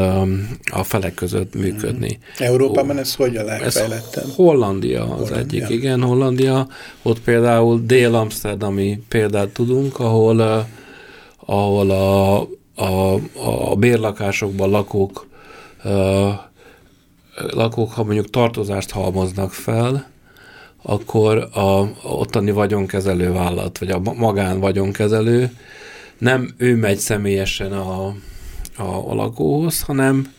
a felek között működni. Európában ez hogy a legfejlettem? Hollandia az Hollandia. egyik, igen, Hollandia. Ott például Dél-Amsterdami példát tudunk, ahol, ahol a, a, a bérlakásokban lakók lakók, ha mondjuk tartozást halmoznak fel, akkor a ottani vagyonkezelő vállalat, vagy a magán vagyonkezelő nem ő megy személyesen a, a, a lakóhoz, hanem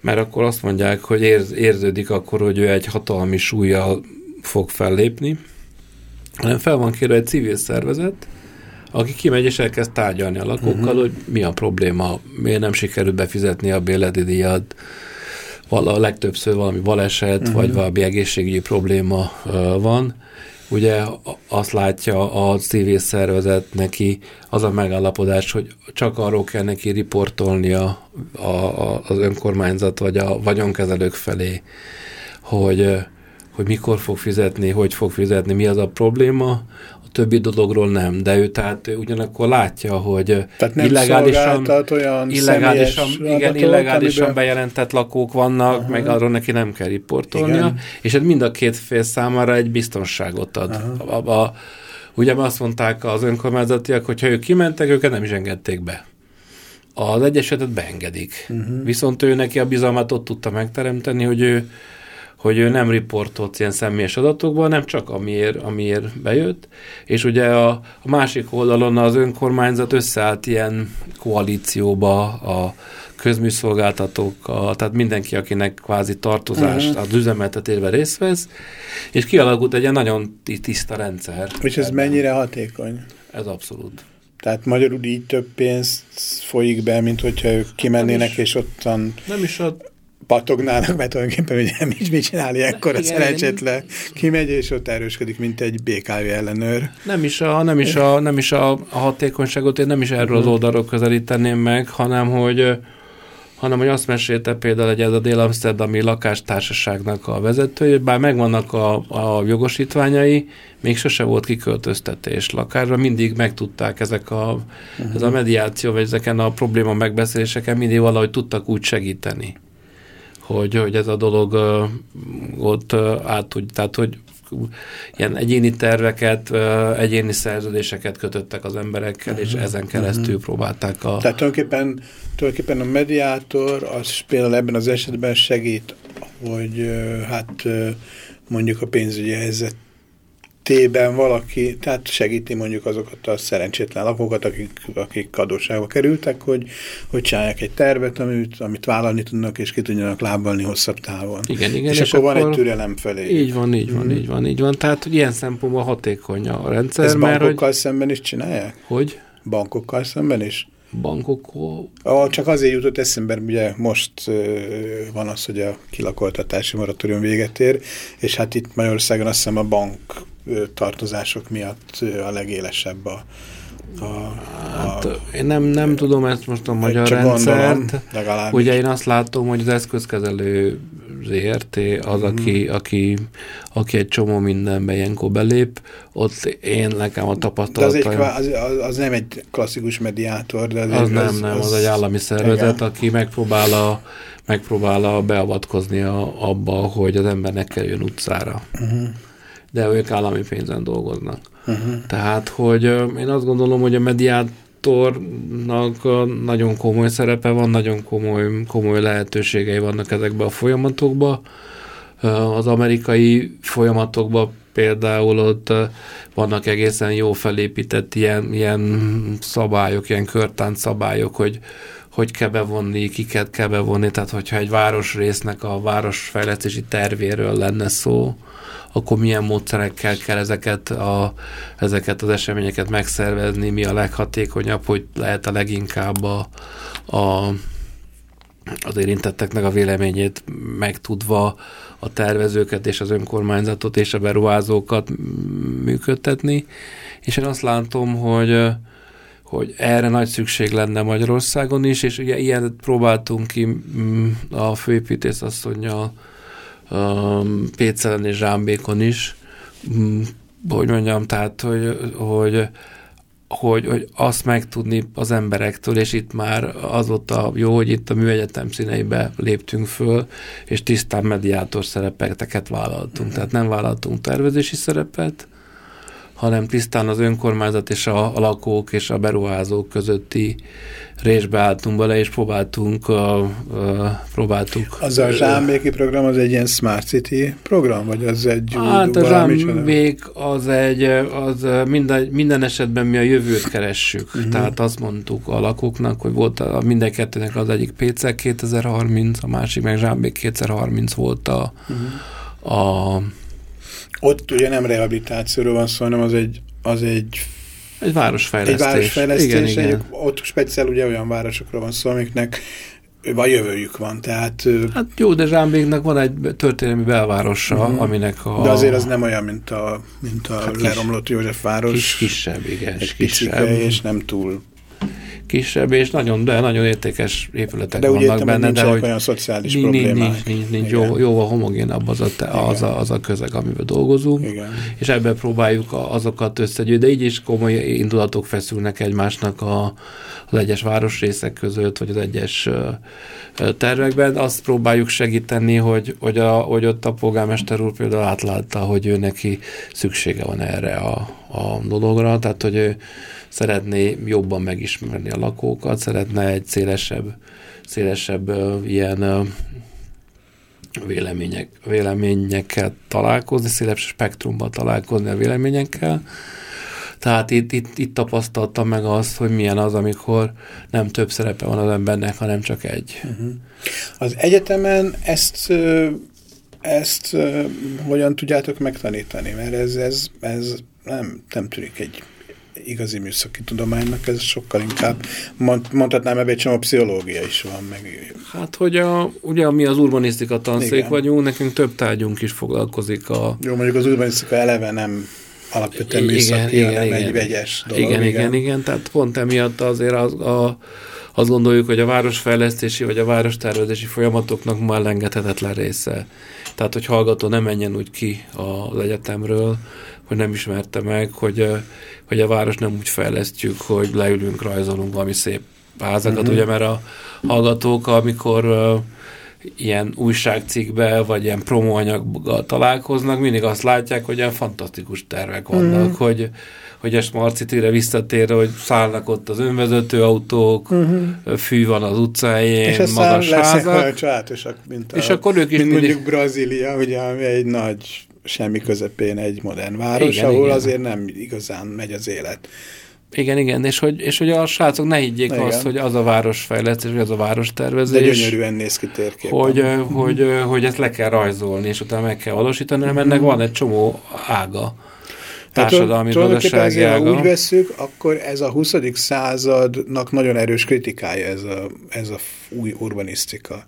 mert akkor azt mondják, hogy érz, érződik akkor, hogy ő egy hatalmi súlyjal fog fellépni, hanem fel van kérve egy civil szervezet, aki kimegy és elkezd tárgyalni a lakókkal, uh-huh. hogy mi a probléma, miért nem sikerül befizetni a béleti díjat, vala, a legtöbbször valami baleset, uh-huh. vagy valami egészségügyi probléma uh, van, ugye azt látja a civil szervezet neki, az a megállapodás, hogy csak arról kell neki riportolnia a, a, az önkormányzat vagy a vagyonkezelők felé, hogy, hogy mikor fog fizetni, hogy fog fizetni, mi az a probléma, többi dologról nem, de ő tehát ő ugyanakkor látja, hogy tehát nem illegálisan, olyan illegálisan, igen, adatot, illegálisan amiben... bejelentett lakók vannak, Aha. meg arról neki nem kell riportolnia, igen. és ez mind a két fél számára egy biztonságot ad. A, a, ugye azt mondták az önkormányzatiak, hogy ha ők kimentek, őket nem is engedték be. Az egyesetet beengedik. Uh-huh. Viszont ő neki a bizalmat ott tudta megteremteni, hogy ő hogy ő nem riportolt ilyen személyes adatokban, nem csak amiért, amiért bejött, és ugye a, a másik oldalon az önkormányzat összeállt ilyen koalícióba a közműszolgáltatókkal, tehát mindenki, akinek kvázi tartozást uh-huh. az üzemeltetésben részt vesz, és kialakult egy ilyen nagyon tiszta rendszer. És ez mennyire hatékony? Ez abszolút. Tehát magyarul így több pénzt folyik be, mint hogyha ők kimennének, is, és ottan... Nem is a patognának, mert tulajdonképpen ugye nem is mit csinál ilyenkor a szerencsétlen. Kimegy, és ott erősködik, mint egy BKV ellenőr. Nem is a, nem is a, nem is a, a hatékonyságot, én nem is erről az mhm. oldalról közelíteném meg, hanem hogy hanem hogy azt mesélte például egy ez a Dél-Amsterdami lakástársaságnak a vezetője, bár megvannak a, a jogosítványai, még sose volt kiköltöztetés lakásra, mindig megtudták ezek a, ez a mediáció, vagy ezeken a probléma megbeszéléseken mindig valahogy tudtak úgy segíteni hogy, hogy ez a dolog uh, ott uh, át tud, tehát hogy ilyen egyéni terveket, uh, egyéni szerződéseket kötöttek az emberekkel, uh-huh. és mhm. ezen keresztül uh-huh. próbálták a... Tehát tulajdonképpen, tulajdonképpen a mediátor az például ebben az esetben segít, hogy uh, hát uh, mondjuk a pénzügyi helyzet esetében valaki, tehát segíti mondjuk azokat a szerencsétlen lakókat, akik, akik adósságba kerültek, hogy, hogy csinálják egy tervet, amit, amit vállalni tudnak, és ki tudjanak lábalni hosszabb távon. Igen, igen. És, és akkor, van egy türelem felé. Így van, így van, mm. így van, így van. Tehát, hogy ilyen szempontból hatékony a rendszer. Ezt mert, bankokkal hogy... szemben is csinálják? Hogy? Bankokkal szemben is? bankokkal. Ah, csak azért jutott eszembe, ugye most uh, van az, hogy a kilakoltatási moratórium véget ér, és hát itt Magyarországon azt hiszem a bank tartozások miatt a legélesebb a, a, hát, a, én nem, nem tudom ezt most a magyar rendszert. Gondolom, Ugye én azt látom, hogy az eszközkezelő ZRT az, mm. aki, aki, aki egy csomó mindenbe ilyenkor belép, ott én nekem a tapasztalataim... De az, az, az nem egy klasszikus mediátor, de az, az nem, az, nem, az, az egy állami szervezet, igen. aki megpróbál a, megpróbál a beavatkozni a, abba, hogy az embernek kerüljön utcára. Uh mhm. -huh de ők állami pénzen dolgoznak. Uh-huh. Tehát, hogy én azt gondolom, hogy a mediátornak nagyon komoly szerepe van, nagyon komoly, komoly lehetőségei vannak ezekbe a folyamatokba. Az amerikai folyamatokban például ott vannak egészen jó felépített ilyen, ilyen szabályok, ilyen körtánc szabályok, hogy hogy kell bevonni, kiket kell bevonni, tehát hogyha egy városrésznek a városfejlesztési tervéről lenne szó, akkor milyen módszerekkel kell ezeket, a, ezeket az eseményeket megszervezni, mi a leghatékonyabb, hogy lehet a leginkább a, a az érintetteknek a véleményét megtudva a tervezőket és az önkormányzatot és a beruházókat működtetni. És én azt látom, hogy hogy erre nagy szükség lenne Magyarországon is, és ugye ilyen próbáltunk ki mm, a főépítész asszonyjal um, Pécelen és Zsámbékon is, um, hogy mondjam, tehát, hogy, hogy hogy, hogy azt megtudni az emberektől, és itt már az volt a jó, hogy itt a műegyetem színeibe léptünk föl, és tisztán mediátor szerepeket vállaltunk. Tehát nem vállaltunk tervezési szerepet, hanem tisztán az önkormányzat és a, a lakók és a beruházók közötti résbe álltunk bele, és próbáltunk, uh, uh, próbáltuk. Az a zsámbéki program az egy ilyen Smart City program, vagy az egy Hát a zsámbék az egy, az minden, minden esetben mi a jövőt keressük. Uh mhm. -huh. Tehát azt mondtuk a lakóknak, hogy volt a, minden kettőnek az egyik PC 2030, a másik meg zsámbék 2030 volt a, uh mhm. -huh. a ott ugye nem rehabilitációról van szó, hanem az egy, az egy egy városfejlesztés. Egy városfejlesztés. Igen, igen. Ott speciál ugye olyan városokról van szó, amiknek vagy jövőjük van, tehát... Hát jó, de Zsámbéknak van egy történelmi belvárosa, uh -huh. aminek a... De azért az nem olyan, mint a, mint a hát leromlott Józsefváros. Kis, kisebb, igen. Egy kisebb. és nem túl kisebb, és nagyon, de nagyon értékes épületek de vannak úgy benne. De hogy olyan szociális nincs, problémák. Nincs, nincs, nincs jó, jóval homogénabb az a, te, az, a, az a közeg, amiben dolgozunk, Igen. és ebben próbáljuk azokat összegyűjteni, de így is komoly indulatok feszülnek egymásnak a, az egyes városrészek között, vagy az egyes tervekben. Azt próbáljuk segíteni, hogy, hogy, a, hogy ott a polgármester úr például átlátta, hogy ő neki szüksége van erre a, a dologra, tehát hogy ő szeretné jobban megismerni a lakókat, szeretne egy szélesebb, szélesebb ilyen vélemények, véleményekkel találkozni, szélesebb spektrumban találkozni a véleményekkel. Tehát itt, itt, itt tapasztaltam meg azt, hogy milyen az, amikor nem több szerepe van az embernek, hanem csak egy. Uh-huh. Az egyetemen ezt ezt hogyan tudjátok megtanítani? Mert ez, ez, ez nem, nem tűnik egy igazi műszaki tudománynak, ez sokkal inkább, mond, mondhatnám, ebben csomó pszichológia is van. Meg... Hát, hogy a, ugye mi az urbanisztika tanszék Igen. vagyunk, nekünk több tárgyunk is foglalkozik a... Jó, mondjuk az urbanisztika eleve nem alapvetően műszaki, igen, hanem igen, egy vegyes dolog. Igen, igen, igen, igen, tehát pont emiatt azért az, a, azt gondoljuk, hogy a városfejlesztési vagy a várostervezési folyamatoknak már elengedhetetlen része. Tehát, hogy hallgató nem menjen úgy ki az egyetemről, hogy nem ismerte meg, hogy, hogy a város nem úgy fejlesztjük, hogy leülünk, rajzolunk valami szép házakat, uh-huh. ugye, mert a hallgatók, amikor uh, ilyen újságcikkbe, vagy ilyen promóanyaggal találkoznak, mindig azt látják, hogy ilyen fantasztikus tervek vannak, uh-huh. hogy hogy a Smart City-re visszatér, hogy szállnak ott az önvezető autók, uh-huh. fű van az utcájén, és magas házak. És, mint a, és akkor ők is mint mindig... mondjuk Brazília, ugye, ami egy nagy semmi közepén egy modern város, igen, ahol igen. azért nem igazán megy az élet. Igen, igen, és hogy, és hogy a srácok ne higgyék igen. azt, hogy az a városfejlesztés, vagy az a várostervezés. De gyönyörűen néz ki térképen. Hogy, hogy, hogy ezt le kell rajzolni, és utána meg kell valósítani, mert ennek van egy csomó ága társadalmi gazdasági ága. úgy veszük, akkor ez a 20. századnak nagyon erős kritikája ez a, ez a új urbanisztika.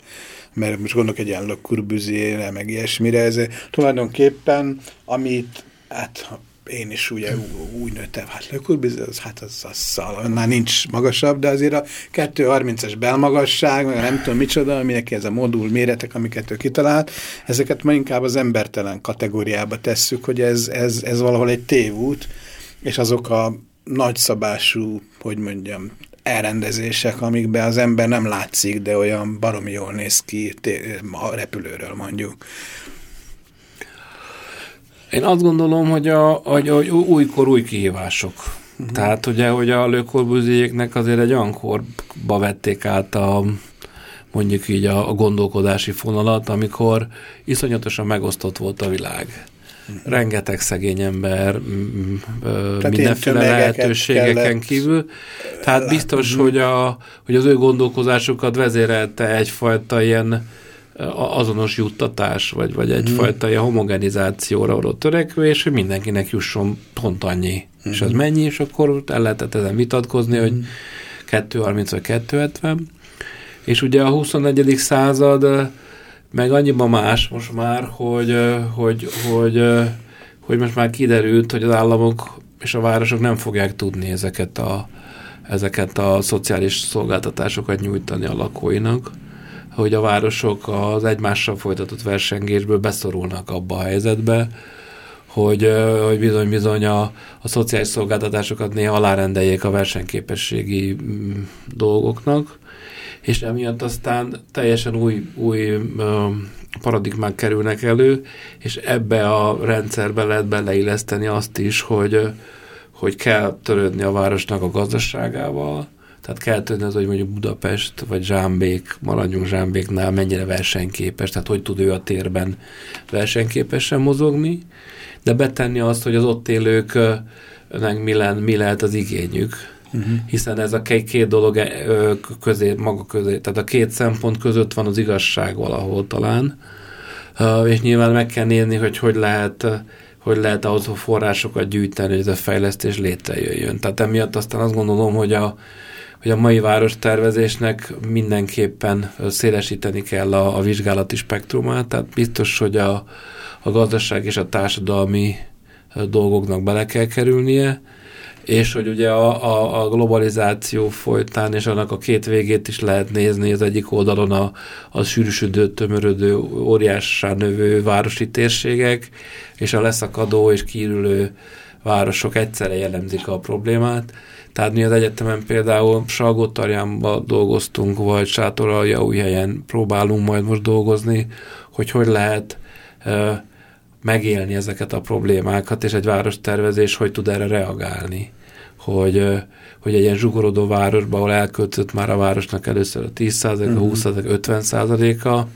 Mert most gondolok egy ilyen Corbusier, meg ilyesmire, ez tulajdonképpen, amit hát én is ugye úgy nőttem, hát Corbusier, az, hát az, az, az, már nincs magasabb, de azért a 230-es belmagasság, meg nem tudom micsoda, aminek ez a modul méretek, amiket ő kitalált, ezeket ma inkább az embertelen kategóriába tesszük, hogy ez, ez, ez valahol egy tévút, és azok a nagyszabású, hogy mondjam, elrendezések, amikben az ember nem látszik, de olyan baromi jól néz ki a repülőről mondjuk. Én azt gondolom, hogy, a, hogy, hogy újkor új kihívások. Uh-huh. Tehát ugye, hogy a lőkorbuzéknek azért egy olyan korba vették át a mondjuk így a, a gondolkodási fonalat, amikor iszonyatosan megosztott volt a világ. Rengeteg szegény ember, mindenféle lehetőségeken kívül. Tehát biztos, uh-huh. hogy, a, hogy az ő gondolkozásukat vezérelte egyfajta ilyen azonos juttatás, vagy, vagy egyfajta hmm. homogenizációra való törekvés, hogy mindenkinek jusson pont annyi. Hmm. És az mennyi, és akkor el lehetett ezen vitatkozni, hmm. hogy 230 vagy 270. És ugye a 21. század meg annyiban más most már, hogy, hogy, hogy, hogy most már kiderült, hogy az államok és a városok nem fogják tudni ezeket a, ezeket a szociális szolgáltatásokat nyújtani a lakóinak hogy a városok az egymással folytatott versengésből beszorulnak abba a helyzetbe, hogy, hogy bizony-bizony a, a szociális szolgáltatásokat néha alárendeljék a versenyképességi mm, dolgoknak, és emiatt aztán teljesen új, új paradigmák kerülnek elő, és ebbe a rendszerbe lehet beleilleszteni azt is, hogy, hogy kell törődni a városnak a gazdaságával, tehát kell tudni az, hogy mondjuk Budapest vagy Zsámbék, maradjunk Zsámbéknál, mennyire versenyképes, tehát hogy tud ő a térben versenyképesen mozogni, de betenni azt, hogy az ott élőknek mi, len, mi lehet az igényük, uh-huh. hiszen ez a két, dolog közé, maga közé, tehát a két szempont között van az igazság valahol talán, és nyilván meg kell nézni, hogy hogy lehet hogy lehet ahhoz forrásokat gyűjteni, hogy ez a fejlesztés létrejöjjön. Tehát emiatt aztán azt gondolom, hogy a, hogy a mai várostervezésnek mindenképpen szélesíteni kell a, a vizsgálati spektrumát, tehát biztos, hogy a, a gazdaság és a társadalmi dolgoknak bele kell kerülnie, és hogy ugye a, a, a globalizáció folytán, és annak a két végét is lehet nézni, az egyik oldalon a, a sűrűsödő, tömörödő, óriássá növő városi térségek, és a leszakadó és kiürülő városok egyszerre jellemzik a problémát. Tehát mi az egyetemen például Salgótarjánban dolgoztunk, vagy Sátoraljaújhelyen próbálunk majd most dolgozni, hogy hogy lehet megélni ezeket a problémákat, és egy várostervezés hogy tud erre reagálni. Hogy, hogy egy ilyen zsugorodó városban, ahol elköltött már a városnak először a 10%, a 20% 50%-a,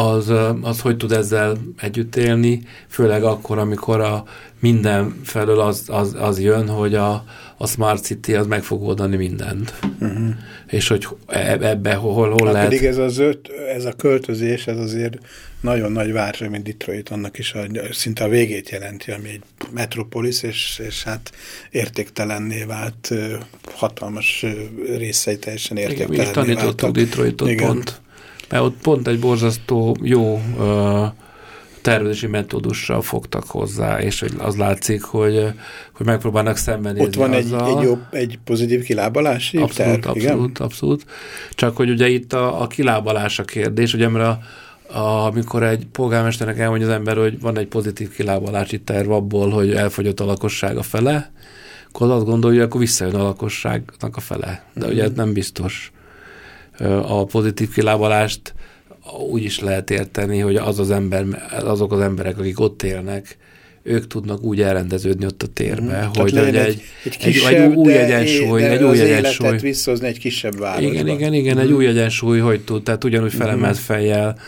az, az hogy tud ezzel együtt élni, főleg akkor, amikor a minden felől az, az, az jön, hogy a, a Smart City az meg fog oldani mindent. Uh-huh. És hogy e, ebbe hol, hol hát lehet... Pedig ez, az öt, ez a költözés, ez azért nagyon nagy város, mint Detroit, annak is a, szinte a végét jelenti, ami egy metropolis, és, és hát értéktelenné vált, hatalmas részei teljesen értéktelenné Igen, mi is tanítottuk Detroitot Igen. pont, mert ott pont egy borzasztó jó uh, tervezési metódussal fogtak hozzá, és az látszik, hogy, hogy megpróbálnak szembenézni Ott van egy, egy, jó, egy pozitív kilábalási Abszolút, terv, abszolút, igen? abszolút. Csak hogy ugye itt a, a kilábalás a kérdés, ugye mert a, amikor egy polgármesternek elmondja az ember, hogy van egy pozitív kilábalási terv abból, hogy elfogyott a lakosság a fele, akkor azt gondolja, hogy akkor visszajön a lakosságnak a fele. De mm. ugye ez nem biztos. A pozitív kilábalást úgy is lehet érteni, hogy az az ember, azok az emberek, akik ott élnek, ők tudnak úgy elrendeződni ott a térbe, hmm. hogy, egy, egy, egy, kisebb, egy, egy új de, egyensúly, de egy új egyensúly. visszahozni egy kisebb városba. Igen, igen, igen, hmm. egy új egyensúly, hogy tud, tehát ugyanúgy felemelt fejjel,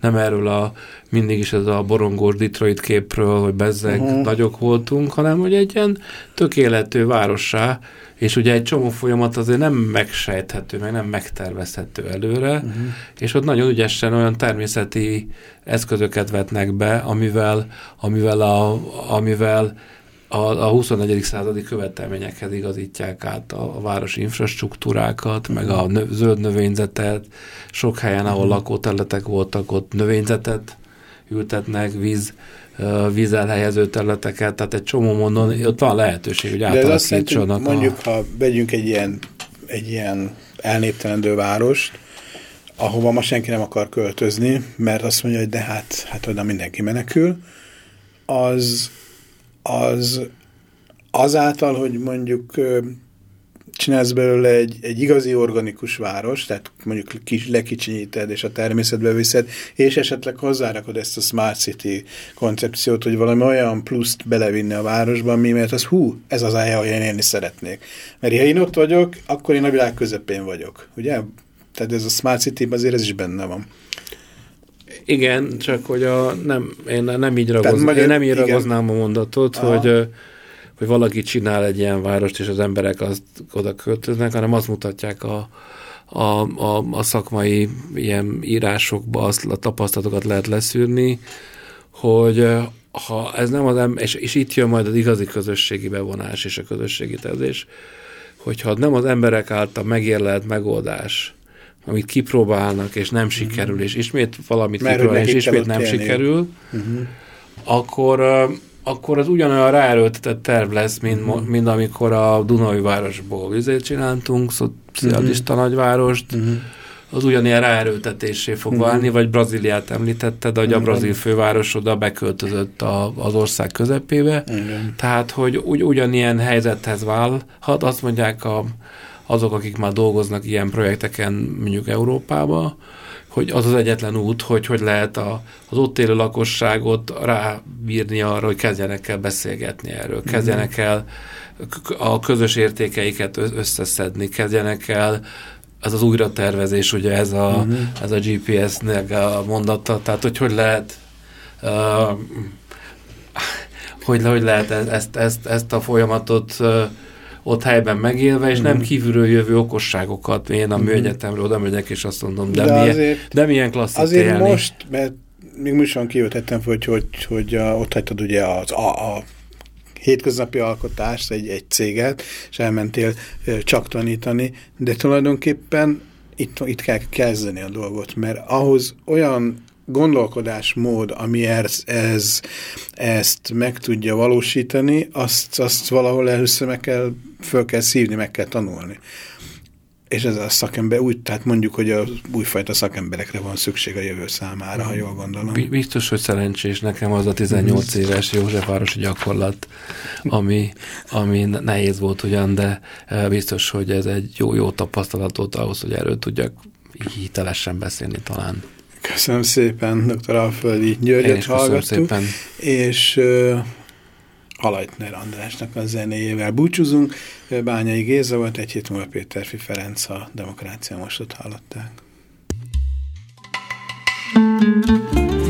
nem erről a mindig is ez a borongós Detroit képről, hogy bezzeg uh-huh. nagyok voltunk, hanem hogy egy ilyen tökéletű várossá, és ugye egy csomó folyamat azért nem megsejthető, meg nem megtervezhető előre, uh-huh. és ott nagyon ügyesen olyan természeti eszközöket vetnek be, amivel, amivel, a, amivel a, a 21. századi követelményekhez igazítják át a, a városi infrastruktúrákat, meg a nö, zöld növényzetet, sok helyen, ahol uh-huh. lakóterületek voltak, ott növényzetet ültetnek, víz, vízelhelyező területeket, tehát egy csomó mondon, ott van lehetőség, hogy átalakítsanak. Mondjuk, a... ha vegyünk egy ilyen, egy ilyen elnéptelendő várost, ahova ma senki nem akar költözni, mert azt mondja, hogy de hát, hát oda mindenki menekül, az, az azáltal, hogy mondjuk csinálsz belőle egy, egy igazi organikus város, tehát mondjuk kis, lekicsinyíted és a természetbe viszed, és esetleg hozzárakod ezt a Smart City koncepciót, hogy valami olyan pluszt belevinni a városba, mi mert az hú, ez az állja, hogy én élni szeretnék. Mert ha én ott vagyok, akkor én a világ közepén vagyok, ugye? Tehát ez a Smart City azért ez is benne van. Igen, csak hogy a, nem, én nem így ragoznám, én nem így ragoznám a mondatot, Aha. hogy hogy valaki csinál egy ilyen várost, és az emberek azt oda költöznek, hanem azt mutatják a, a, a, a szakmai ilyen írásokba, azt a tapasztalatokat lehet leszűrni, hogy ha ez nem az ember, és, és itt jön majd az igazi közösségi bevonás és a közösségi tezés, hogyha nem az emberek által megérlelt megoldás, amit kipróbálnak, és nem sikerül, és ismét valamit Mert kipróbál, és ismét nem élni. sikerül, uh-huh. akkor akkor az ugyanolyan ráerőltetett terv lesz, mint, uh-huh. mint amikor a Dunai városból vizet csináltunk, szocialista uh-huh. nagyvárost, uh-huh. az ugyanilyen ráerőltetésé fog uh-huh. válni, vagy Brazíliát említetted, hogy uh-huh. a brazil főváros oda beköltözött a, az ország közepébe. Uh-huh. Tehát, hogy ugy, ugyanilyen helyzethez válhat, azt mondják a, azok, akik már dolgoznak ilyen projekteken, mondjuk Európába, hogy az az egyetlen út, hogy hogy lehet a, az ott élő lakosságot rábírni arra, hogy kezdjenek el beszélgetni erről, mhm. kezdjenek el a közös értékeiket összeszedni, kezdjenek el ez az újratervezés, ugye ez a, uh-huh. ez a GPS-nek a mondata, tehát hogy hogy lehet uh, hogy, hogy lehet ezt, ezt, ezt a folyamatot uh, ott helyben megélve, és mm. nem mhm. kívülről jövő okosságokat. Én a mm. műegyetemről oda megyek, és azt mondom, de, de milyen, azért, de milyen klasszik Azért élni. most, mert még műsoron kijöttem, hogy, hogy, hogy a, ott hagytad ugye az a, a hétköznapi alkotást, egy, egy céget, és elmentél csak tanítani, de tulajdonképpen itt, itt kell kezdeni a dolgot, mert ahhoz olyan gondolkodásmód, ami ez, ez, ezt meg tudja valósítani, azt, azt valahol először meg kell, föl kell szívni, meg kell tanulni. És ez a szakember úgy, tehát mondjuk, hogy a újfajta szakemberekre van szükség a jövő számára, ha jól gondolom. Biztos, hogy szerencsés nekem az a 18 éves Józsefvárosi gyakorlat, ami, ami nehéz volt ugyan, de e, biztos, hogy ez egy jó, jó tapasztalat volt ahhoz, hogy erről tudjak hitelesen beszélni talán. Köszönöm szépen, dr. Alföldi Györgyöt hallgattuk. Szépen. És uh, Halajtner Andrásnak a zenéjével búcsúzunk. Bányai Géza volt, egy hét múlva Péterfi Ferenc a Demokrácia Mostot hallották. Thank you.